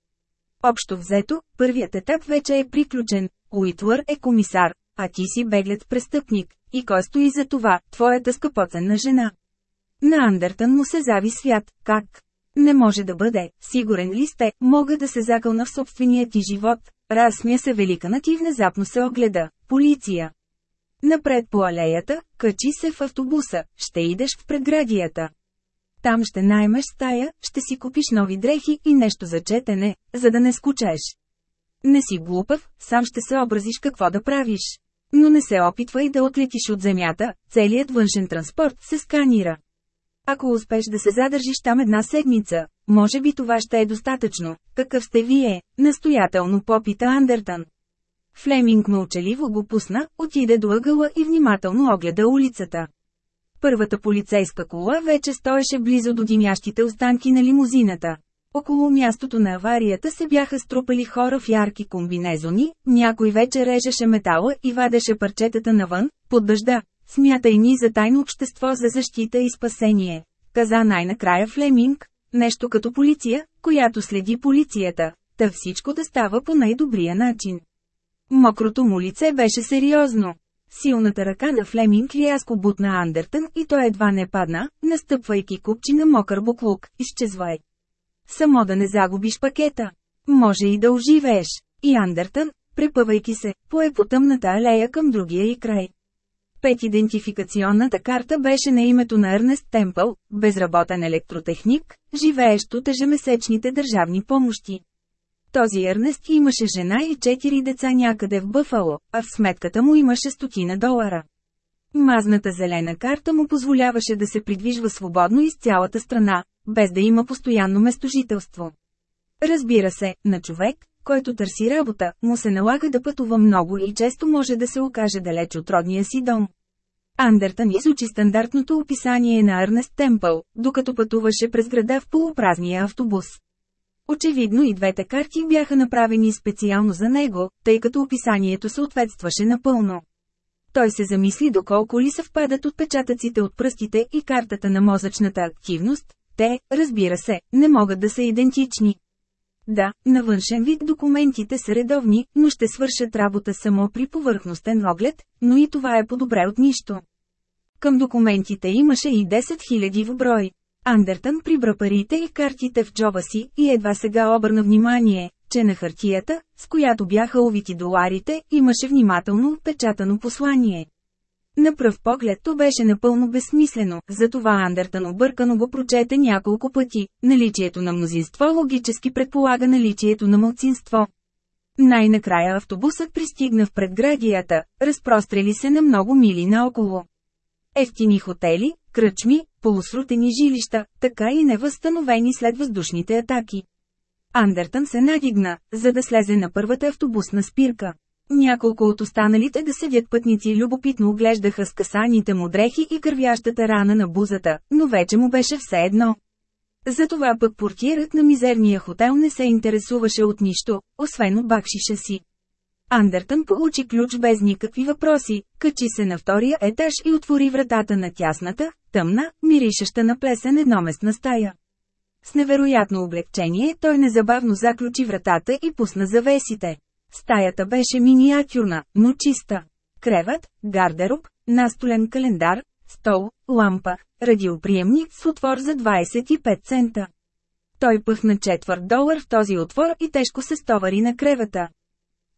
Общо взето, първият етап вече е приключен. Уитлър е комисар, а ти си беглец престъпник. И кой стои за това, твоята скъпоценна жена? На Андертън му се зави свят, как? Не може да бъде, сигурен ли сте, мога да се закълна в собствения ти живот. Разсмя се великанът и внезапно се огледа. Полиция. Напред по алеята, качи се в автобуса, ще идеш в предградията. Там ще наймеш стая, ще си купиш нови дрехи и нещо за четене, за да не скучеш. Не си глупав, сам ще се образиш какво да правиш. Но не се опитвай да отлетиш от земята, целият външен транспорт се сканира. Ако успеш да се задържиш там една седмица, може би това ще е достатъчно. Какъв сте вие? Настоятелно попита Андертън. Флеминг мълчаливо го пусна, отиде до ъгъла и внимателно огледа улицата. Първата полицейска кола вече стоеше близо до димящите останки на лимузината. Около мястото на аварията се бяха струпали хора в ярки комбинезони, някой вече режеше метала и вадеше парчетата навън, под дъжда. Смятай ни за тайно общество за защита и спасение. Каза най-накрая Флеминг, нещо като полиция, която следи полицията, та всичко да става по най-добрия начин. Мокрото му лице беше сериозно. Силната ръка на Флеминг рязко бутна Андертън и той едва не падна, настъпвайки купчи на мокър буклук, изчезвай. Само да не загубиш пакета. Може и да оживееш. И Андертън, препъвайки се, пое по тъмната алея към другия и край. Пет идентификационната карта беше на името на Ернест Темпъл, безработен електротехник, живеещ от ежемесечните държавни помощи. Този Ернест имаше жена и четири деца някъде в Бъфало, а в сметката му имаше стотина долара. Мазната зелена карта му позволяваше да се придвижва свободно из цялата страна, без да има постоянно местожителство. Разбира се, на човек, който търси работа, му се налага да пътува много и често може да се окаже далеч от родния си дом. Андертън изучи стандартното описание на Арнест Темпъл, докато пътуваше през града в полупразния автобус. Очевидно и двете карти бяха направени специално за него, тъй като описанието съответстваше напълно. Той се замисли доколко ли съвпадат отпечатъците от пръстите и картата на мозъчната активност, те, разбира се, не могат да са идентични. Да, на външен вид документите са редовни, но ще свършат работа само при повърхностен оглед, но и това е по-добре от нищо. Към документите имаше и 10 000 в брой. Андертън прибра парите и картите в джоба си и едва сега обърна внимание, че на хартията, с която бяха увити доларите, имаше внимателно отпечатано послание. На пръв поглед то беше напълно безсмислено, затова Андертън объркано го прочете няколко пъти. Наличието на мнозинство логически предполага наличието на мълцинство. Най-накрая автобусът пристигна в предградията, разпрострели се на много мили наоколо. Ефтини хотели, кръчми, полусрутени жилища, така и невъзстановени след въздушните атаки. Андертън се надигна, за да слезе на първата автобусна спирка. Няколко от останалите да седят пътници любопитно оглеждаха скъсаните му дрехи и кървящата рана на бузата, но вече му беше все едно. Затова пък портиерът на мизерния хотел не се интересуваше от нищо, освен бакшиша си. Андертън получи ключ без никакви въпроси, качи се на втория етаж и отвори вратата на тясната, тъмна, миришеща на плесен едноместна стая. С невероятно облегчение той незабавно заключи вратата и пусна завесите. Стаята беше миниатюрна, но чиста. Креват, гардероб, настолен календар, стол, лампа, радиоприемник с отвор за 25 цента. Той пъхна четвърт долар в този отвор и тежко се стовари на кревата.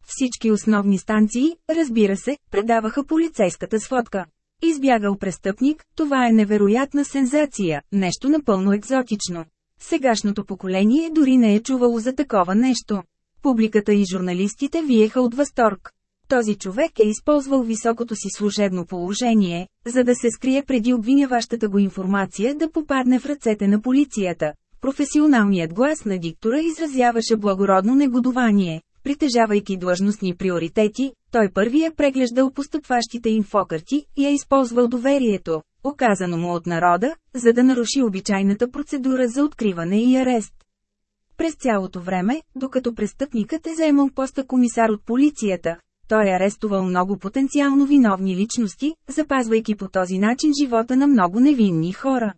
Всички основни станции, разбира се, предаваха полицейската сводка. Избягал престъпник, това е невероятна сензация, нещо напълно екзотично. Сегашното поколение дори не е чувало за такова нещо. Публиката и журналистите виеха от възторг. Този човек е използвал високото си служебно положение, за да се скрие преди обвиняващата го информация да попадне в ръцете на полицията. Професионалният глас на диктора изразяваше благородно негодование. Притежавайки длъжностни приоритети, той първи е преглеждал постъпващите инфокарти и е използвал доверието, оказано му от народа, за да наруши обичайната процедура за откриване и арест. През цялото време, докато престъпникът е заемал поста комисар от полицията, той е арестувал много потенциално виновни личности, запазвайки по този начин живота на много невинни хора.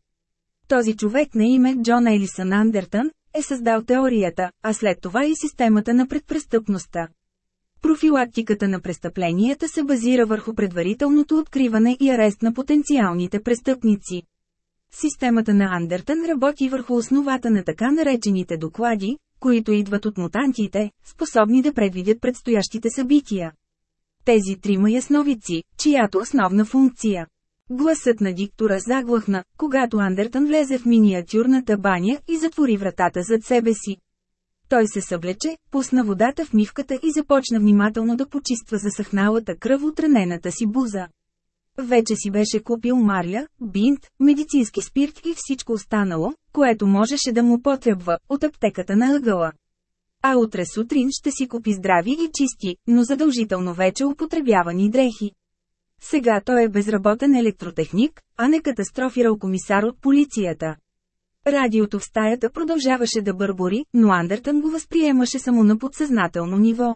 Този човек на име Джон Елисън Андертън е създал теорията, а след това и системата на предпрестъпността. Профилактиката на престъпленията се базира върху предварителното откриване и арест на потенциалните престъпници. Системата на Андертън работи върху основата на така наречените доклади, които идват от мутантите, способни да предвидят предстоящите събития. Тези трима ясновици, чиято основна функция. Гласът на диктора заглъхна, когато Андертън влезе в миниатюрната баня и затвори вратата зад себе си. Той се съблече, пусна водата в мивката и започна внимателно да почиства засъхналата кръв от ранената си буза. Вече си беше купил марля, бинт, медицински спирт и всичко останало, което можеше да му потребва, от аптеката на ъгъла. А утре сутрин ще си купи здрави и чисти, но задължително вече употребявани дрехи. Сега той е безработен електротехник, а не катастрофирал комисар от полицията. Радиото в стаята продължаваше да бърбори, но Андертън го възприемаше само на подсъзнателно ниво.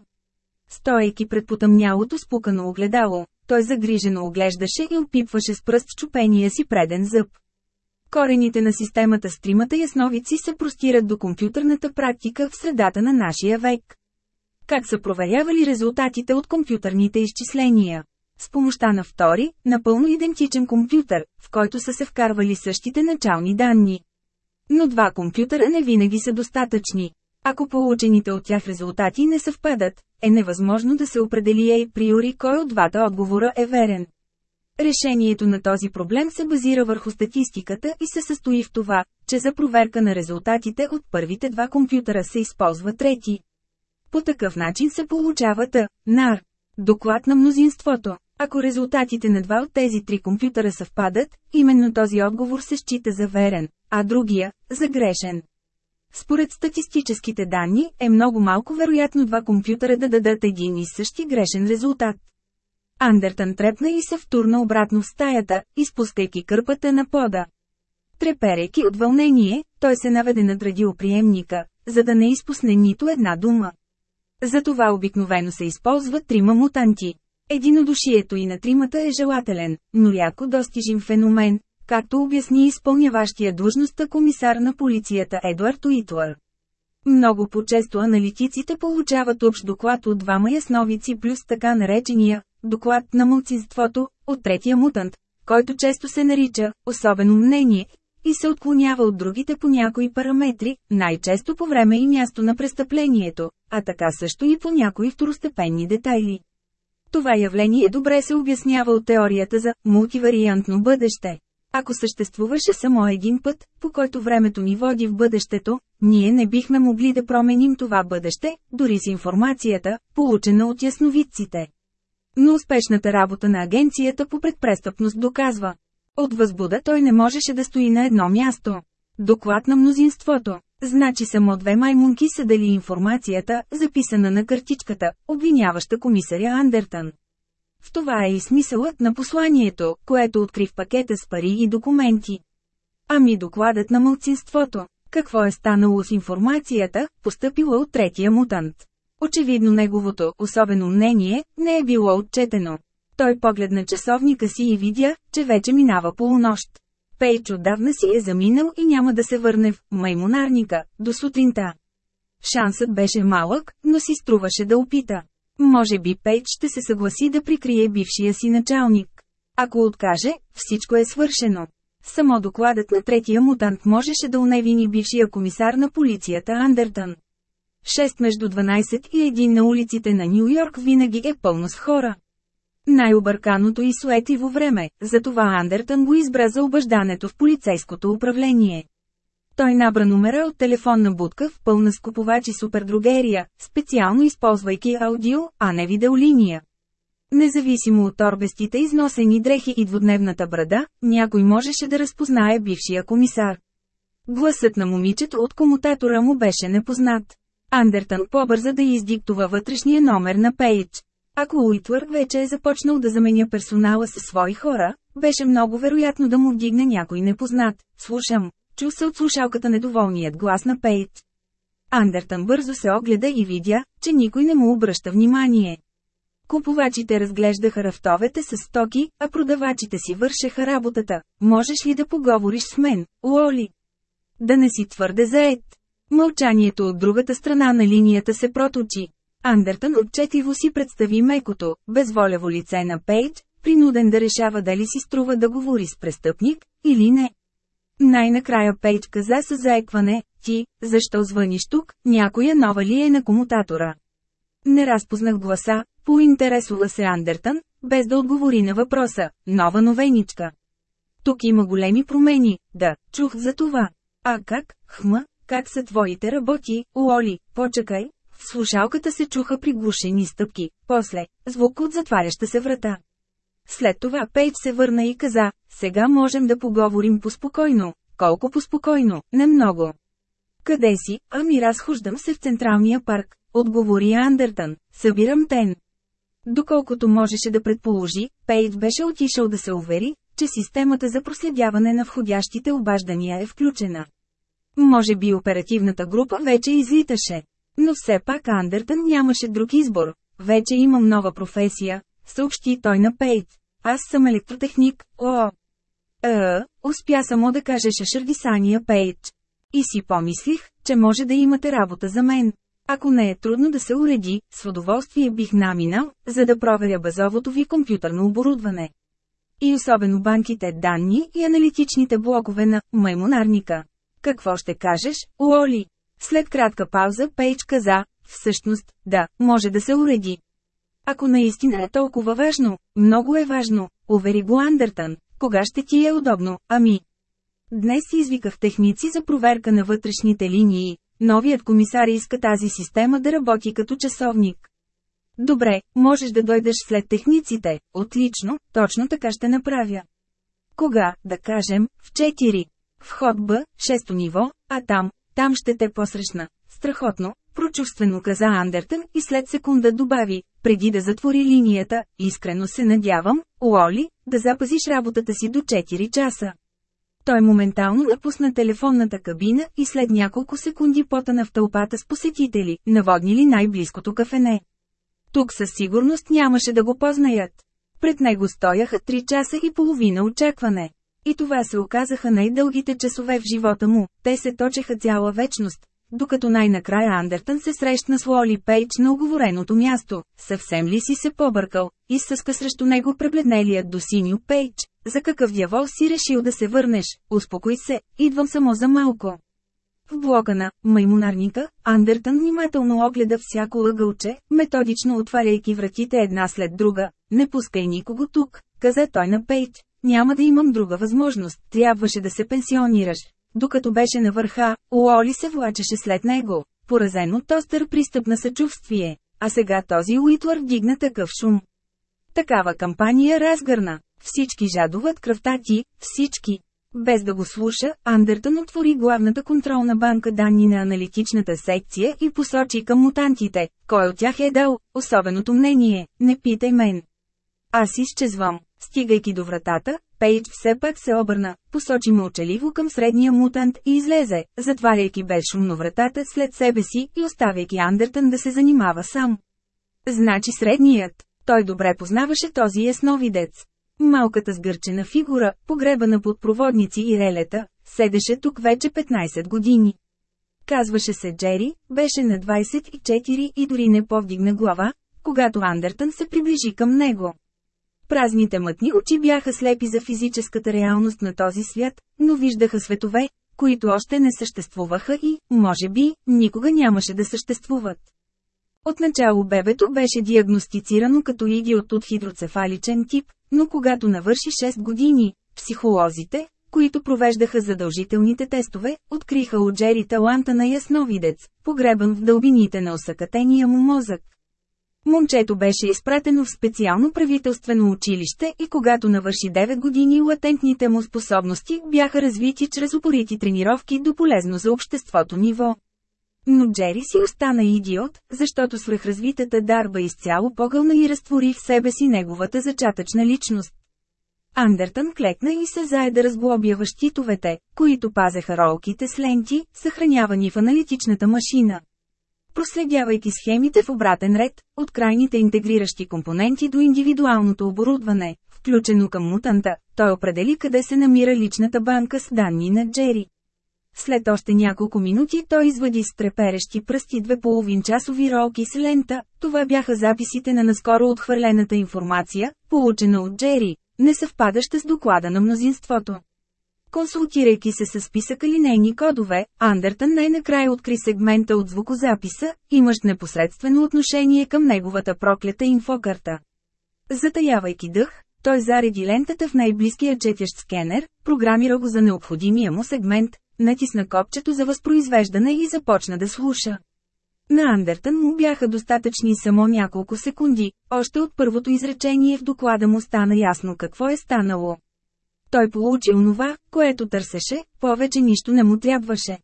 Стоейки пред потъмнялото спукано огледало, той загрижено оглеждаше и опипваше с пръст чупения си преден зъб. Корените на системата с тримата ясновици се простират до компютърната практика в средата на нашия век. Как са проверявали резултатите от компютърните изчисления? С помощта на втори, напълно идентичен компютър, в който са се вкарвали същите начални данни. Но два компютъра не винаги са достатъчни. Ако получените от тях резултати не съвпадат, е невъзможно да се определи ей приори кой от двата отговора е верен. Решението на този проблем се базира върху статистиката и се състои в това, че за проверка на резултатите от първите два компютъра се използва трети. По такъв начин се получава Т, НАР. Доклад на мнозинството. Ако резултатите на два от тези три компютъра съвпадат, именно този отговор се счита за верен, а другия – за грешен. Според статистическите данни, е много малко вероятно два компютъра да дадат един и същи грешен резултат. Андертън трепна и се втурна обратно в стаята, изпускайки кърпата на пода. Треперейки от вълнение, той се наведе над радиоприемника, за да не изпусне нито една дума. Затова обикновено се използват трима мутанти. Единодушието и на тримата е желателен, но ряко достижим феномен, както обясни изпълняващия длъжността комисар на полицията Едуард Уитлър. Много по-често аналитиците получават общ доклад от двама ясновици плюс така наречения доклад на мълцинството от третия мутант, който често се нарича особено мнение и се отклонява от другите по някои параметри, най-често по време и място на престъплението, а така също и по някои второстепенни детайли. Това явление добре се обяснява от теорията за мултивариантно бъдеще. Ако съществуваше само един път, по който времето ни води в бъдещето, ние не бихме могли да променим това бъдеще, дори с информацията, получена от ясновидците. Но успешната работа на агенцията по предпрестъпност доказва. От възбуда той не можеше да стои на едно място. Доклад на мнозинството. Значи само две маймунки са дали информацията, записана на картичката, обвиняваща комисаря Андертън. В това е и смисълът на посланието, което откри в пакета с пари и документи. Ами докладът на мълцинството. Какво е станало с информацията, поступила от третия мутант? Очевидно неговото особено мнение не е било отчетено. Той погледна часовника си и видя, че вече минава полунощ. Пейч отдавна си е заминал и няма да се върне в маймонарника до сутринта. Шансът беше малък, но си струваше да опита. Може би Пейдж ще се съгласи да прикрие бившия си началник. Ако откаже, всичко е свършено. Само докладът на третия мутант можеше да уневини бившия комисар на полицията Андертън. 6 между 12 и 1 на улиците на Нью Йорк винаги е пълно с хора. Най-обърканото и суетиво време, затова Андертън го избра за обаждането в полицейското управление. Той набра номера от телефонна будка в пълна с купувачи супердрогерия, специално използвайки аудио, а не видеолиния. Независимо от торбестите износени дрехи и двудневната брада, някой можеше да разпознае бившия комисар. Гласът на момичето от комутатора му беше непознат. Андертън побърза да издиктува вътрешния номер на Пейдж. Ако Уитвър вече е започнал да заменя персонала със свои хора, беше много вероятно да му вдигне някой непознат. Слушам, чу се от слушалката недоволният глас на Пейдж. Андертън бързо се огледа и видя, че никой не му обръща внимание. Купувачите разглеждаха рафтовете с стоки, а продавачите си вършеха работата. Можеш ли да поговориш с мен, Лоли? Да не си твърде заед. Мълчанието от другата страна на линията се проточи. Андертън отчетиво си представи мекото, безволево лице на Пейдж, принуден да решава дали си струва да говори с престъпник, или не. Най-накрая Пейдж каза с заекване, ти, защо звъниш тук, някоя нова ли е на комутатора? Не разпознах гласа, поинтересува се Андертън, без да отговори на въпроса, нова новеничка. Тук има големи промени, да, чух за това. А как, хма, как са твоите работи, Уоли, почакай. В слушалката се чуха приглушени стъпки, после, звук от затваряща се врата. След това Пейдж се върна и каза, сега можем да поговорим поспокойно. Колко поспокойно, не много. Къде си? Ами разхождам се в Централния парк, отговори Андертън, събирам тен. Доколкото можеше да предположи, Пейдж беше отишъл да се увери, че системата за проследяване на входящите обаждания е включена. Може би оперативната група вече излиташе. Но все пак Андертън нямаше друг избор. Вече имам нова професия, съобщи той на Пейт. Аз съм електротехник, о. Е, успя само да каже шашърдисания Пейдж. И си помислих, че може да имате работа за мен. Ако не е трудно да се уреди, с удоволствие бих наминал, за да проверя базовото ви компютърно оборудване. И особено банките данни и аналитичните блокове на маймонарника. Какво ще кажеш, Уоли? След кратка пауза Пейдж каза, всъщност, да, може да се уреди. Ако наистина е толкова важно, много е важно, увери го Андертън, кога ще ти е удобно, ами. Днес извиках техници за проверка на вътрешните линии, новият комисар иска тази система да работи като часовник. Добре, можеш да дойдеш след техниците, отлично, точно така ще направя. Кога, да кажем, в 4. Вход Б, 6 ниво, а там, там ще те посрещна. Страхотно, прочувствено каза Андертън и след секунда добави, преди да затвори линията, искрено се надявам, Уоли, да запазиш работата си до 4 часа. Той моментално напусна телефонната кабина и след няколко секунди потана в тълпата с посетители, наводнили най-близкото кафене. Тук със сигурност нямаше да го познаят. Пред него стояха 3 часа и половина очакване. И това се оказаха най-дългите часове в живота му, те се точеха цяла вечност. Докато най-накрая Андертън се срещна с Лоли Пейдж на оговореното място, съвсем ли си се побъркал, и съска срещу него пребледнелият до синьо Пейдж. За какъв дявол си решил да се върнеш? Успокой се, идвам само за малко. В блока на «Маймонарника», Андертън внимателно огледа всяко лъгълче, методично отваряйки вратите една след друга. «Не пускай никого тук», каза той на Пейдж. «Няма да имам друга възможност, трябваше да се пенсионираш». Докато беше на върха, Уоли се влачеше след него. Поразено Тостър пристъпна съчувствие. А сега този Уитлър вдигна такъв шум. Такава кампания разгърна. Всички жадуват кръвта ти, всички. Без да го слуша, Андертън отвори главната контролна банка данни на аналитичната секция и посочи към мутантите, кой от тях е дал, особеното мнение, не питай мен. Аз изчезвам. Стигайки до вратата, Пейдж все пак се обърна, посочи мълчаливо към средния мутант и излезе, затваряйки безшумно вратата след себе си и оставяйки Андертън да се занимава сам. Значи средният. Той добре познаваше този ясновидец. Малката сгърчена фигура, погребана под проводници и релета, седеше тук вече 15 години. Казваше се Джери, беше на 24 и дори не повдигна глава, когато Андертън се приближи към него. Празните мътни очи бяха слепи за физическата реалност на този свят, но виждаха светове, които още не съществуваха и, може би, никога нямаше да съществуват. Отначало бебето беше диагностицирано като идиот от хидроцефаличен тип, но когато навърши 6 години, психолозите, които провеждаха задължителните тестове, откриха от Джери таланта на ясновидец, погребан в дълбините на осъкатения му мозък. Момчето беше изпратено в специално правителствено училище и когато навърши 9 години латентните му способности бяха развити чрез упорити тренировки до полезно за обществото ниво. Но Джери си остана идиот, защото свръхразвитата дарба изцяло погълна и разтвори в себе си неговата зачатъчна личност. Андертън клекна и се зае да разглобява щитовете, които пазеха ролките с ленти, съхранявани в аналитичната машина. Проследявайки схемите в обратен ред, от крайните интегриращи компоненти до индивидуалното оборудване, включено към мутанта, той определи къде се намира личната банка с данни на Джери. След още няколко минути той извади с треперещи пръсти две половинчасови ролки с лента, това бяха записите на наскоро отхвърлената информация, получена от Джери, не съвпадаща с доклада на мнозинството. Консултирайки се с списъка линейни кодове, Андертън най-накрая откри сегмента от звукозаписа, имащ непосредствено отношение към неговата проклята инфокарта. Затаявайки дъх, той зареди лентата в най-близкия четящ скенер, програмира го за необходимия му сегмент, натисна копчето за възпроизвеждане и започна да слуша. На Андертън му бяха достатъчни само няколко секунди, още от първото изречение в доклада му стана ясно какво е станало. Той получи онова, което търсеше, повече нищо не му трябваше.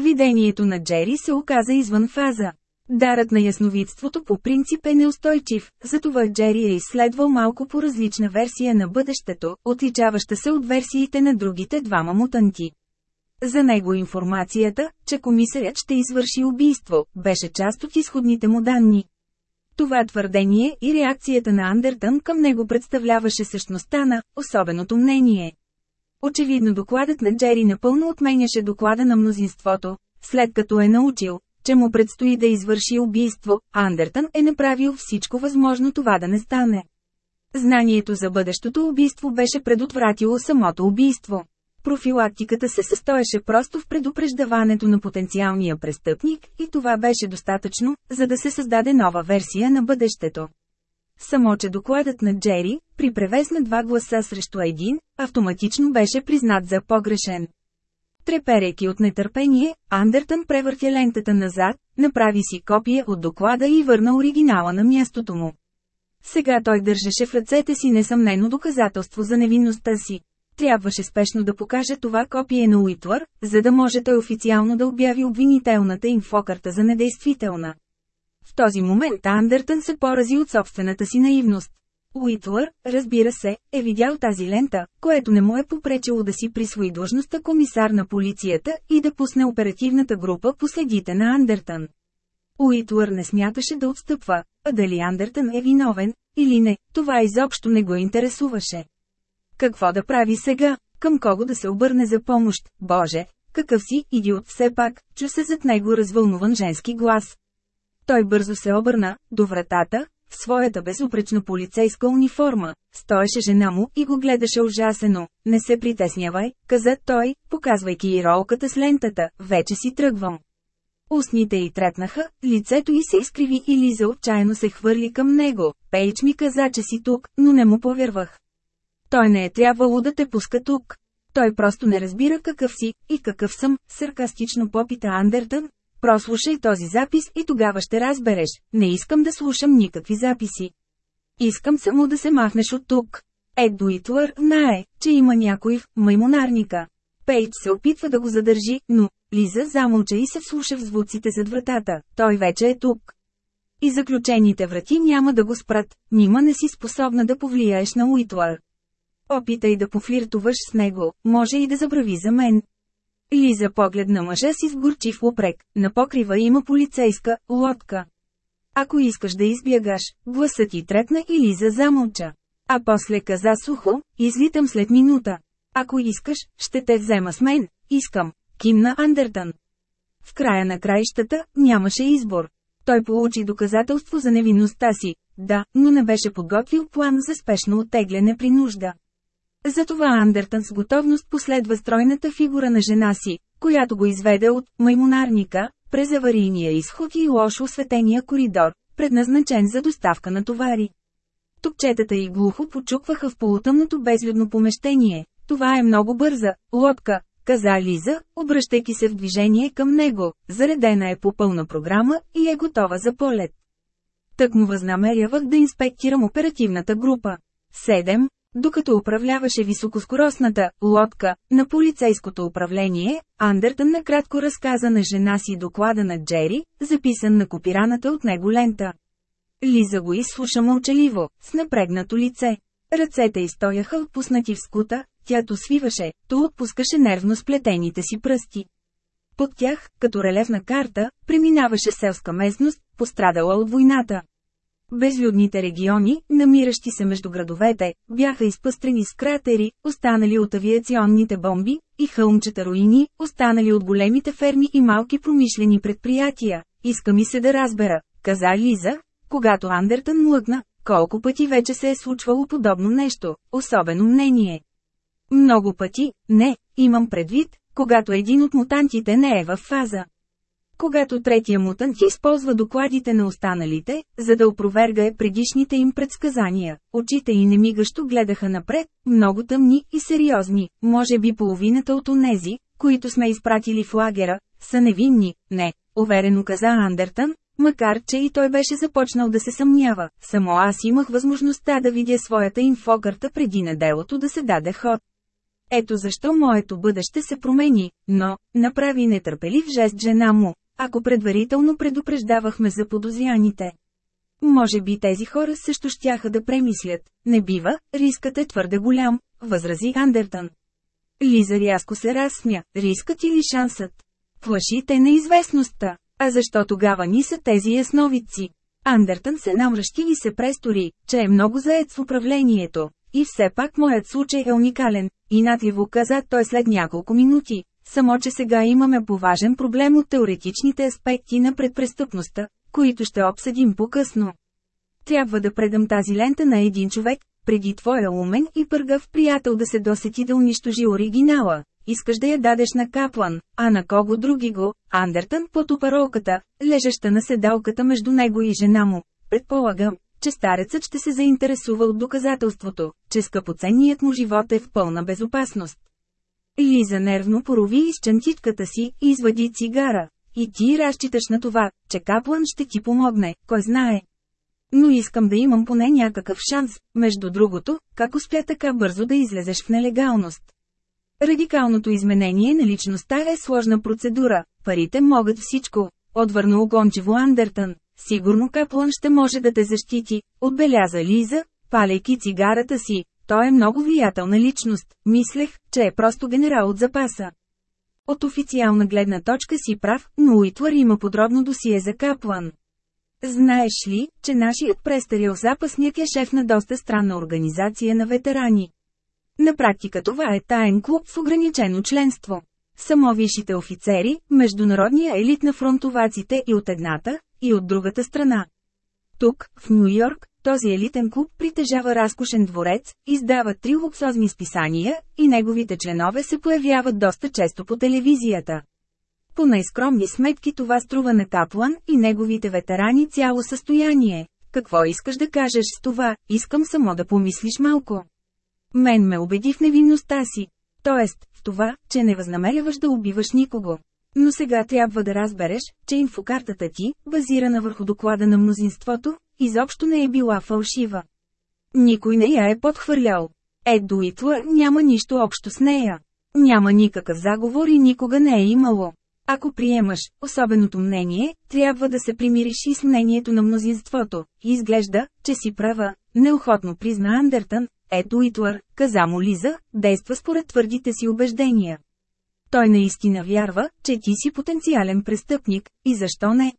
Видението на Джери се оказа извън фаза. Дарът на ясновидството по принцип е неустойчив, затова Джери е изследвал малко по различна версия на бъдещето, отличаваща се от версиите на другите двама мутанти. За него информацията, че комисарят ще извърши убийство, беше част от изходните му данни. Това твърдение и реакцията на Андертън към него представляваше същността на особеното мнение. Очевидно докладът на Джери напълно отменяше доклада на мнозинството, след като е научил, че му предстои да извърши убийство, Андертън е направил всичко възможно това да не стане. Знанието за бъдещото убийство беше предотвратило самото убийство. Профилактиката се състоеше просто в предупреждаването на потенциалния престъпник, и това беше достатъчно, за да се създаде нова версия на бъдещето. Само че докладът на Джери, при превес на два гласа срещу един, автоматично беше признат за погрешен. Треперейки от нетърпение, Андертън превъртя лентата назад, направи си копия от доклада и върна оригинала на мястото му. Сега той държеше в ръцете си несъмнено доказателство за невинността си. Трябваше спешно да покаже това копие на Уитвър, за да може той официално да обяви обвинителната инфокарта за недействителна. В този момент Андертън се порази от собствената си наивност. Уитлър, разбира се, е видял тази лента, което не му е попречило да си присвои длъжността комисар на полицията и да пусне оперативната група по следите на Андертън. Уитлър не смяташе да отстъпва, а дали Андертън е виновен, или не, това изобщо не го интересуваше. Какво да прави сега? Към кого да се обърне за помощ? Боже, какъв си, идиот все пак, чу се зад него развълнуван женски глас. Той бързо се обърна, до вратата, в своята безупречна полицейска униформа, стоеше жена му и го гледаше ужасено. Не се притеснявай, каза той, показвайки и ролката с лентата, вече си тръгвам. Устните й трепнаха, лицето й се изкриви и Лиза отчаяно се хвърли към него. Пейдж ми каза, че си тук, но не му повярвах. Той не е трябвало да те пуска тук. Той просто не разбира какъв си и какъв съм, саркастично попита Андертън, Прослушай този запис и тогава ще разбереш, не искам да слушам никакви записи. Искам само да се махнеш от тук. Ед Дуитлър знае, че има някой в маймонарника. Пейдж се опитва да го задържи, но Лиза замълча и се вслуша в звуците зад вратата. Той вече е тук. И заключените врати няма да го спрат, нима не си способна да повлияеш на Уитлър. Опитай да пофлиртуваш с него, може и да забрави за мен. Лиза погледна мъжа си с горчив упрек, на покрива има полицейска лодка. Ако искаш да избягаш, гласът ти трепна и Лиза замълча. А после каза сухо, излитам след минута. Ако искаш, ще те взема с мен, искам, кимна Андертън. В края на краищата, нямаше избор. Той получи доказателство за невинността си, да, но не беше подготвил план за спешно оттегляне при нужда. Затова Андертън с готовност последва стройната фигура на жена си, която го изведе от маймонарника, през аварийния изход и лошо осветения коридор, предназначен за доставка на товари. Топчетата и глухо почукваха в полутъмното безлюдно помещение. Това е много бърза, лодка, каза Лиза, обръщайки се в движение към него, заредена е по пълна програма и е готова за полет. Тък му възнамерявах да инспектирам оперативната група. 7. Докато управляваше високоскоростната лодка на полицейското управление, Андертън накратко разказа на жена си доклада на Джери, записан на копираната от него лента. Лиза го изслуша мълчаливо, с напрегнато лице. Ръцете й стояха отпуснати в скута, тято свиваше, то отпускаше нервно сплетените си пръсти. Под тях, като релефна карта, преминаваше селска местност, пострадала от войната. Безлюдните региони, намиращи се между градовете, бяха изпъстрени с кратери, останали от авиационните бомби, и хълмчета руини, останали от големите ферми и малки промишлени предприятия. Иска ми се да разбера, каза Лиза, когато Андертън млъкна, колко пъти вече се е случвало подобно нещо, особено мнение. Много пъти, не, имам предвид, когато един от мутантите не е в фаза. Когато третия мутант използва докладите на останалите, за да опровергае предишните им предсказания, очите й немигащо гледаха напред, много тъмни и сериозни, може би половината от онези, които сме изпратили в лагера, са невинни, не, уверено каза Андертън, макар че и той беше започнал да се съмнява, само аз имах възможността да видя своята инфокарта преди неделото да се даде ход. Ето защо моето бъдеще се промени, но, направи нетърпелив жест жена му, ако предварително предупреждавахме за подозряните. Може би тези хора също щяха да премислят. Не бива, рискът е твърде голям, възрази Андертън. Лиза рязко се разсмя, рискът или шансът. Плашите неизвестността. А защо тогава ни са тези ясновидци? Андертън се намръщи и се престори, че е много заед с управлението. И все пак моят случай е уникален, и натливо каза той след няколко минути. Само че сега имаме поважен проблем от теоретичните аспекти на предпрестъпността, които ще обсъдим по-късно. Трябва да предам тази лента на един човек, преди твоя умен и пъргав приятел да се досети да унищожи оригинала, искаш да я дадеш на Каплан, а на кого други го, Андертън под опаролката, лежаща на седалката между него и жена му. Предполагам, че старецът ще се заинтересува от доказателството, че скъпоценният му живот е в пълна безопасност. Лиза нервно порови из чантичката си и извади цигара. И ти разчиташ на това, че Каплан ще ти помогне, кой знае. Но искам да имам поне някакъв шанс, между другото, как успя така бързо да излезеш в нелегалност. Радикалното изменение на личността е сложна процедура, парите могат всичко, отвърна огончево Андертън. Сигурно Каплан ще може да те защити, отбеляза Лиза, палейки цигарата си. Той е много влиятелна личност, мислех, че е просто генерал от запаса. От официална гледна точка си прав, но Уитвар има подробно досие за Каплан. Знаеш ли, че нашият престарил запасник е шеф на доста странна организация на ветерани? На практика това е таен клуб с ограничено членство. Само висшите офицери, международния елит на фронтоваците и от едната, и от другата страна. Тук, в Нью Йорк, този елитен клуб притежава разкошен дворец, издава три луксозни списания, и неговите членове се появяват доста често по телевизията. По най-скромни сметки това струва на Каплан и неговите ветерани цяло състояние. Какво искаш да кажеш с това, искам само да помислиш малко. Мен ме убеди в невинността си. Тоест, в това, че не възнамеряваш да убиваш никого. Но сега трябва да разбереш, че инфокартата ти, базирана върху доклада на мнозинството, изобщо не е била фалшива. Никой не я е подхвърлял. Ед Дуитла няма нищо общо с нея. Няма никакъв заговор и никога не е имало. Ако приемаш особеното мнение, трябва да се примириш и с мнението на мнозинството. Изглежда, че си права, неохотно призна Андертън, ето Итлър, каза му Лиза, действа според твърдите си убеждения. Той наистина вярва, че ти си потенциален престъпник, и защо не?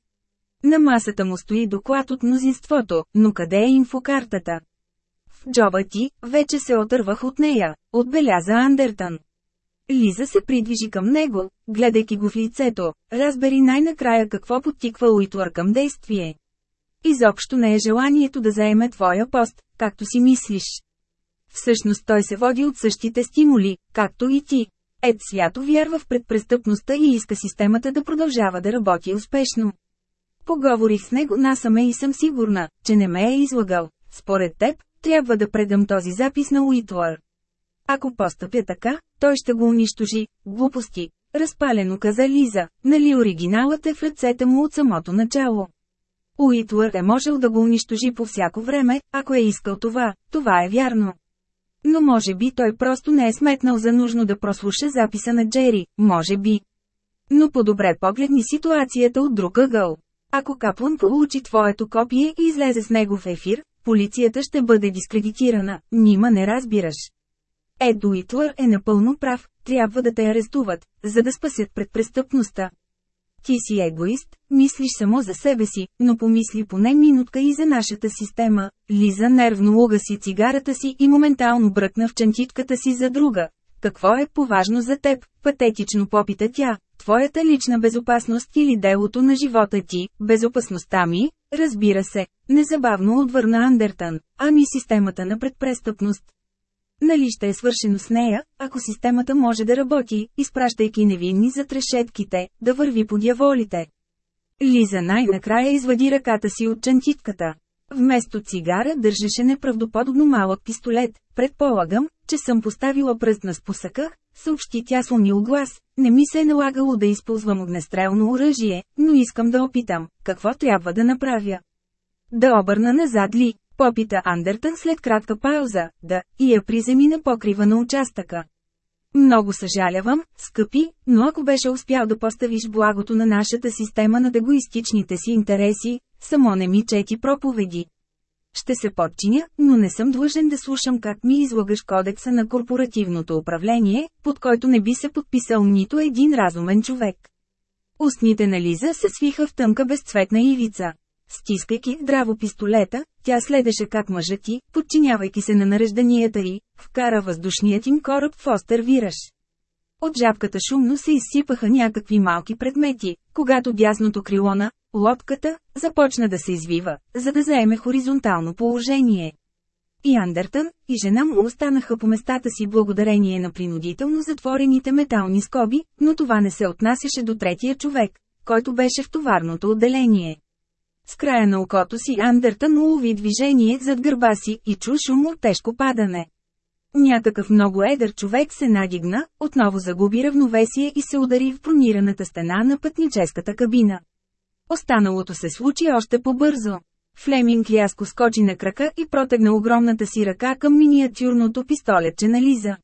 На масата му стои доклад от мнозинството, но къде е инфокартата? В джоба ти, вече се отървах от нея, отбеляза Андертън. Лиза се придвижи към него, гледайки го в лицето, разбери най-накрая какво подтиква Уитлър към действие. Изобщо не е желанието да заеме твоя пост, както си мислиш. Всъщност той се води от същите стимули, както и ти. Ед свято вярва в предпрестъпността и иска системата да продължава да работи успешно. Поговорих с него насаме и съм сигурна, че не ме е излагал. Според теб, трябва да предам този запис на Уитлър. Ако постъпя така, той ще го унищожи. Глупости. Разпалено каза Лиза, нали оригиналът е в ръцете му от самото начало. Уитлър е можел да го унищожи по всяко време, ако е искал това, това е вярно. Но може би той просто не е сметнал за нужно да прослуша записа на Джери, може би. Но по-добре погледни ситуацията от друг ъгъл. Ако Каплан получи твоето копие и излезе с него в ефир, полицията ще бъде дискредитирана, нима не разбираш. Ето Итлър е напълно прав, трябва да те арестуват, за да спасят пред престъпността. Ти си егоист, мислиш само за себе си, но помисли поне минутка и за нашата система. Лиза нервно угаси цигарата си и моментално бръкна в чантичката си за друга. Какво е поважно за теб? Патетично попита тя. Твоята лична безопасност или делото на живота ти, безопасността ми, разбира се, незабавно отвърна Андертън, ами системата на предпрестъпност. Нали ще е свършено с нея, ако системата може да работи, изпращайки невинни за трешетките, да върви по дяволите. Лиза най-накрая извади ръката си от чантитката. Вместо цигара държеше неправдоподобно малък пистолет. Предполагам, че съм поставила пръст на спусъка, съобщи тя слонил глас. Не ми се е налагало да използвам огнестрелно оръжие, но искам да опитам, какво трябва да направя. Да обърна назад ли, Попита Андертън след кратка пауза, да, и я приземи на покрива на участъка. Много съжалявам, скъпи, но ако беше успял да поставиш благото на нашата система над егоистичните си интереси, само не ми чети проповеди. Ще се подчиня, но не съм длъжен да слушам как ми излагаш кодекса на корпоративното управление, под който не би се подписал нито един разумен човек. Устните на Лиза се свиха в тънка безцветна ивица. Стискайки здраво пистолета, тя следеше как мъжът ти, подчинявайки се на нарежданията й, вкара въздушният им кораб в остър вираж. От жабката шумно се изсипаха някакви малки предмети, когато дясното крило на лодката започна да се извива, за да заеме хоризонтално положение. и Андертън, и жена му останаха по местата си благодарение на принудително затворените метални скоби, но това не се отнасяше до третия човек, който беше в товарното отделение. С края на окото си Андертън улови движение зад гърба си и чу шум тежко падане. Някакъв много едър човек се надигна, отново загуби равновесие и се удари в пронираната стена на пътническата кабина. Останалото се случи още по-бързо. Флеминг рязко скочи на крака и протегна огромната си ръка към миниатюрното пистолетче на Лиза.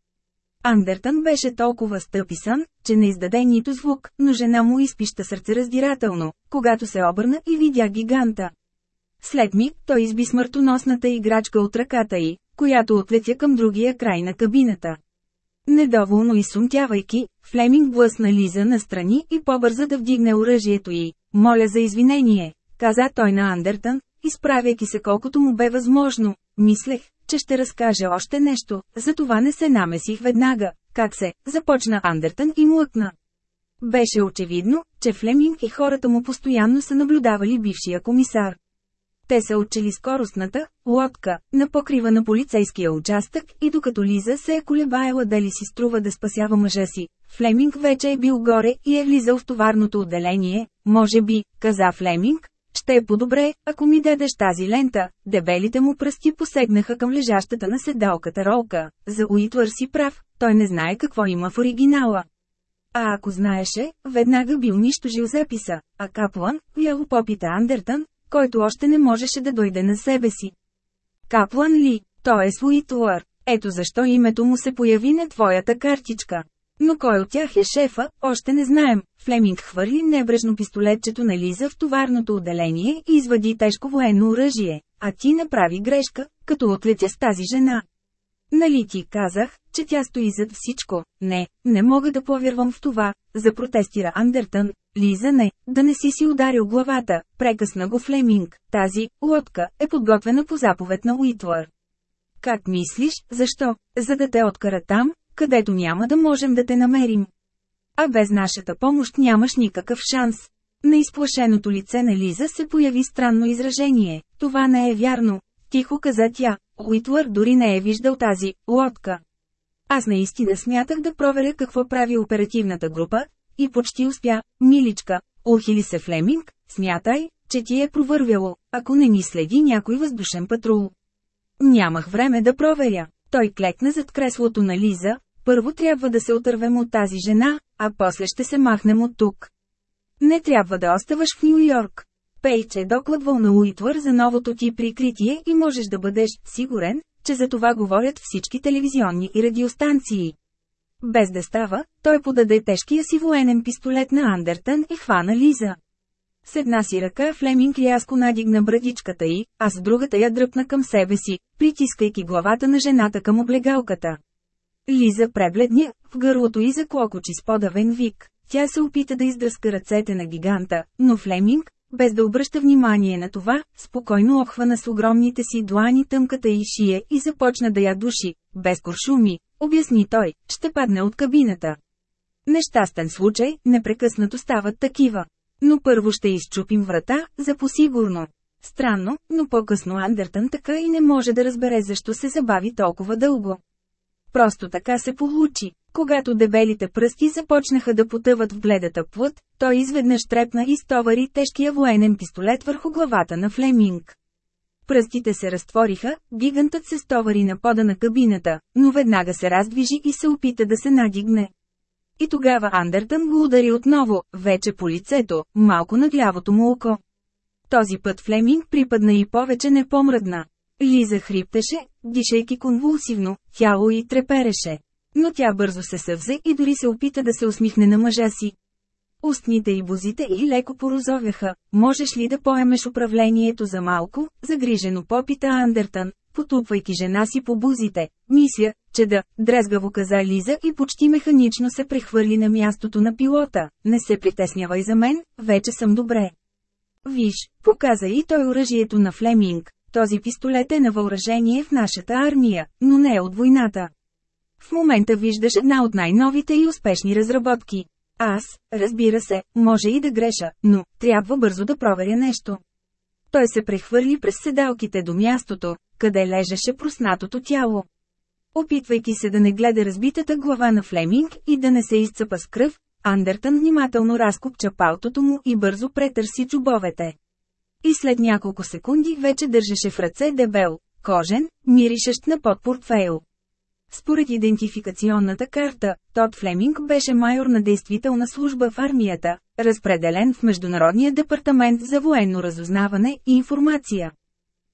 Андертън беше толкова стъписан, че не издаде нито звук, но жена му изпища сърце раздирателно, когато се обърна и видя гиганта. След миг той изби смъртоносната играчка от ръката й, която отлетя към другия край на кабината. Недоволно изсумтявайки, Флеминг блъсна Лиза настрани и побърза да вдигне оръжието й. Моля за извинение, каза той на Андертън, изправяйки се колкото му бе възможно. Мислех, че ще разкаже още нещо, затова не се намесих веднага. Как се, започна Андертън и млъкна. Беше очевидно, че Флеминг и хората му постоянно са наблюдавали бившия комисар. Те са отчели скоростната лодка на покрива на полицейския участък и докато Лиза се е колебаела дали си струва да спасява мъжа си, Флеминг вече е бил горе и е влизал в товарното отделение, може би, каза Флеминг, ще е по-добре, ако ми дадеш тази лента. Дебелите му пръсти посегнаха към лежащата на седалката ролка. За Уитвър си прав, той не знае какво има в оригинала. А ако знаеше, веднага би унищожил записа, а Каплан, вяло попита Андертън, който още не можеше да дойде на себе си. Каплан ли? Той е Суитуар. Ето защо името му се появи на твоята картичка. Но кой от тях е шефа, още не знаем. Флеминг хвърли небрежно пистолетчето на Лиза в товарното отделение и извади тежко военно оръжие, а ти направи грешка, като отлетя с тази жена. Нали ти казах, че тя стои зад всичко? Не, не мога да повярвам в това, запротестира Андертън. Лиза не, да не си си ударил главата, прекъсна го Флеминг. Тази лодка е подготвена по заповед на Уитвър. Как мислиш, защо? За да те откара там, където няма да можем да те намерим. А без нашата помощ нямаш никакъв шанс. На изплашеното лице на Лиза се появи странно изражение. Това не е вярно. Тихо каза тя. Уитвър дори не е виждал тази лодка. Аз наистина смятах да проверя какво прави оперативната група, и почти успя, миличка, ухили се Флеминг, смятай, че ти е провървяло, ако не ни следи някой въздушен патрул. Нямах време да проверя. Той клекна зад креслото на Лиза, първо трябва да се отървем от тази жена, а после ще се махнем от тук. Не трябва да оставаш в Нью Йорк. Пейч е докладвал на Уитвър за новото ти прикритие и можеш да бъдеш сигурен, че за това говорят всички телевизионни и радиостанции. Без да става, той подаде тежкия си военен пистолет на Андертън и хвана Лиза. С една си ръка Флеминг рязко надигна брадичката й, а с другата я дръпна към себе си, притискайки главата на жената към облегалката. Лиза пребледня, в гърлото й заклокочи с подавен вик. Тя се опита да издръска ръцете на гиганта, но Флеминг, без да обръща внимание на това, спокойно обхвана с огромните си длани тъмката и шия и започна да я души, без куршуми, обясни той, ще падне от кабината. Нещастен случай, непрекъснато стават такива. Но първо ще изчупим врата, за посигурно. Странно, но по-късно Андертън така и не може да разбере защо се забави толкова дълго. Просто така се получи. Когато дебелите пръсти започнаха да потъват в бледата плът, той изведнъж трепна и стовари тежкия военен пистолет върху главата на Флеминг. Пръстите се разтвориха, гигантът се стовари на пода на кабината, но веднага се раздвижи и се опита да се надигне. И тогава Андертън го удари отново, вече по лицето, малко над лявото му око. Този път Флеминг припадна и повече не помръдна. Лиза хриптеше, дишайки конвулсивно, тяло й трепереше. Но тя бързо се съвзе и дори се опита да се усмихне на мъжа си. Устните и бузите й леко порозовяха. Можеш ли да поемеш управлението за малко? Загрижено попита Андертън, потупвайки жена си по бузите. Мисля, че да, дрезгаво каза Лиза и почти механично се прехвърли на мястото на пилота. Не се притеснявай за мен, вече съм добре. Виж, показа и той оръжието на Флеминг. Този пистолет е на въоръжение в нашата армия, но не е от войната. В момента виждаш една от най-новите и успешни разработки. Аз, разбира се, може и да греша, но трябва бързо да проверя нещо. Той се прехвърли през седалките до мястото, къде лежеше проснатото тяло. Опитвайки се да не гледа разбитата глава на Флеминг и да не се изцъпа с кръв, Андертън внимателно разкопча палтото му и бързо претърси чубовете. И след няколко секунди вече държеше в ръце дебел, кожен, миришещ на подпортфейл. Според идентификационната карта, Тод Флеминг беше майор на действителна служба в армията, разпределен в Международния департамент за военно разузнаване и информация.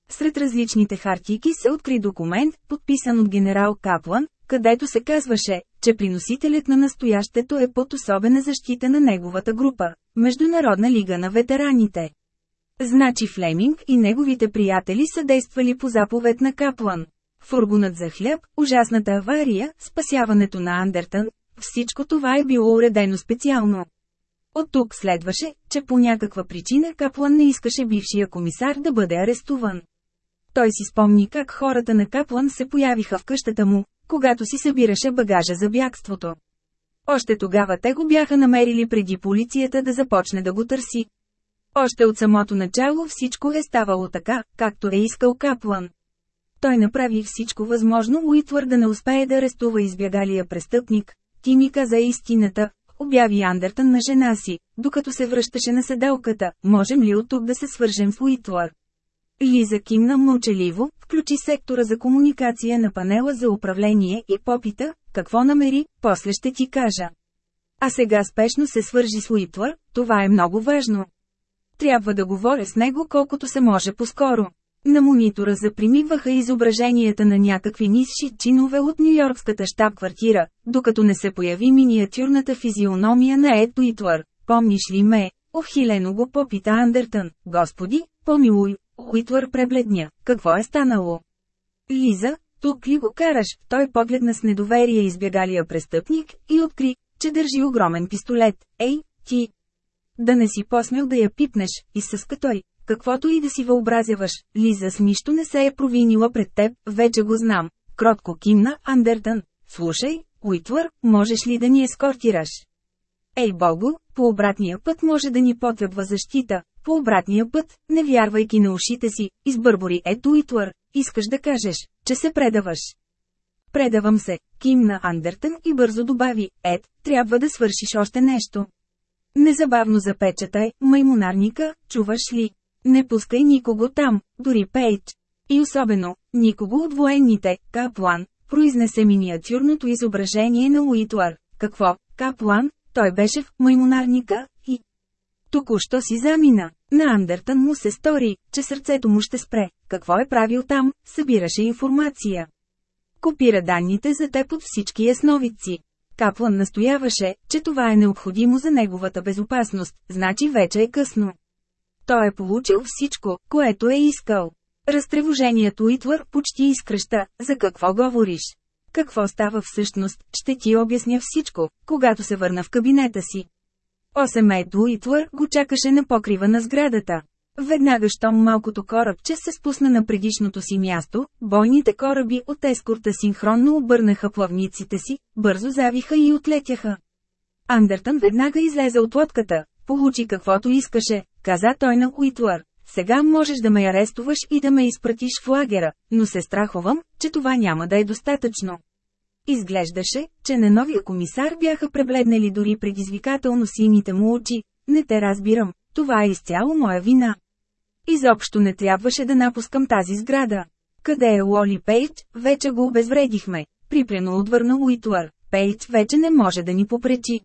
Сред различните хартийки се откри документ, подписан от генерал Каплан, където се казваше, че приносителят на настоящето е под особена защита на неговата група – Международна лига на ветераните. Значи Флеминг и неговите приятели са действали по заповед на Каплан. Фургонът за хляб, ужасната авария, спасяването на Андертън, всичко това е било уредено специално. От тук следваше, че по някаква причина Каплан не искаше бившия комисар да бъде арестуван. Той си спомни как хората на Каплан се появиха в къщата му, когато си събираше багажа за бягството. Още тогава те го бяха намерили преди полицията да започне да го търси. Още от самото начало всичко е ставало така, както е искал Каплан. Той направи всичко възможно Уитвър да не успее да арестува избягалия престъпник. Ти ми каза истината, обяви Андертън на жена си, докато се връщаше на седелката, можем ли от тук да се свържем с Уитвър? Лиза кимна мълчаливо, включи сектора за комуникация на панела за управление и попита, какво намери, после ще ти кажа. А сега спешно се свържи с Уитвър, това е много важно. Трябва да говоря с него колкото се може по-скоро. На монитора запримиваха изображенията на някакви нисши чинове от Нью-Йоркската щаб-квартира, докато не се появи миниатюрната физиономия на Ед Уитвър. Помниш ли ме? Охилено го попита Андертън. Господи, помилуй, Уитвър пребледня. Какво е станало? Лиза, тук ли го караш? Той погледна с недоверие избягалия престъпник и откри, че държи огромен пистолет. Ей, ти! Да не си посмел да я пипнеш, изсъска той. Каквото и да си въобразяваш, Лиза с нищо не се е провинила пред теб, вече го знам. Кротко кимна Андертън. Слушай, Уитвър, можеш ли да ни ескортираш? Ей Богу, по обратния път може да ни потребва защита. По обратния път, не вярвайки на ушите си, избърбори ето Уитвър, искаш да кажеш, че се предаваш. Предавам се, кимна Андертън и бързо добави, ед, трябва да свършиш още нещо. Незабавно запечатай, маймонарника, чуваш ли? Не пускай никого там, дори Пейдж. И особено, никого от военните, Каплан, произнесе миниатюрното изображение на Уитуар. Какво, Каплан, той беше в маймонарника, и... Току-що си замина. На Андертън му се стори, че сърцето му ще спре. Какво е правил там, събираше информация. Копира данните за теб от всички ясновидци. Каплан настояваше, че това е необходимо за неговата безопасност, значи вече е късно. Той е получил всичко, което е искал. Разтревожението Итвър почти изкръща, за какво говориш? Какво става всъщност, ще ти обясня всичко, когато се върна в кабинета си. Осемейто Итвър го чакаше на покрива на сградата. Веднага щом малкото корабче се спусна на предишното си място, бойните кораби от ескорта синхронно обърнаха плавниците си, бързо завиха и отлетяха. Андертън веднага излезе от лодката, получи каквото искаше, каза той на Уитлър. Сега можеш да ме арестуваш и да ме изпратиш в лагера, но се страхувам, че това няма да е достатъчно. Изглеждаше, че на новия комисар бяха пребледнали дори предизвикателно сините му очи. Не те разбирам, това е изцяло моя вина. Изобщо не трябваше да напускам тази сграда. Къде е Лоли Пейдж, вече го обезвредихме. Припрено отвърна Уитлър. Пейдж вече не може да ни попречи.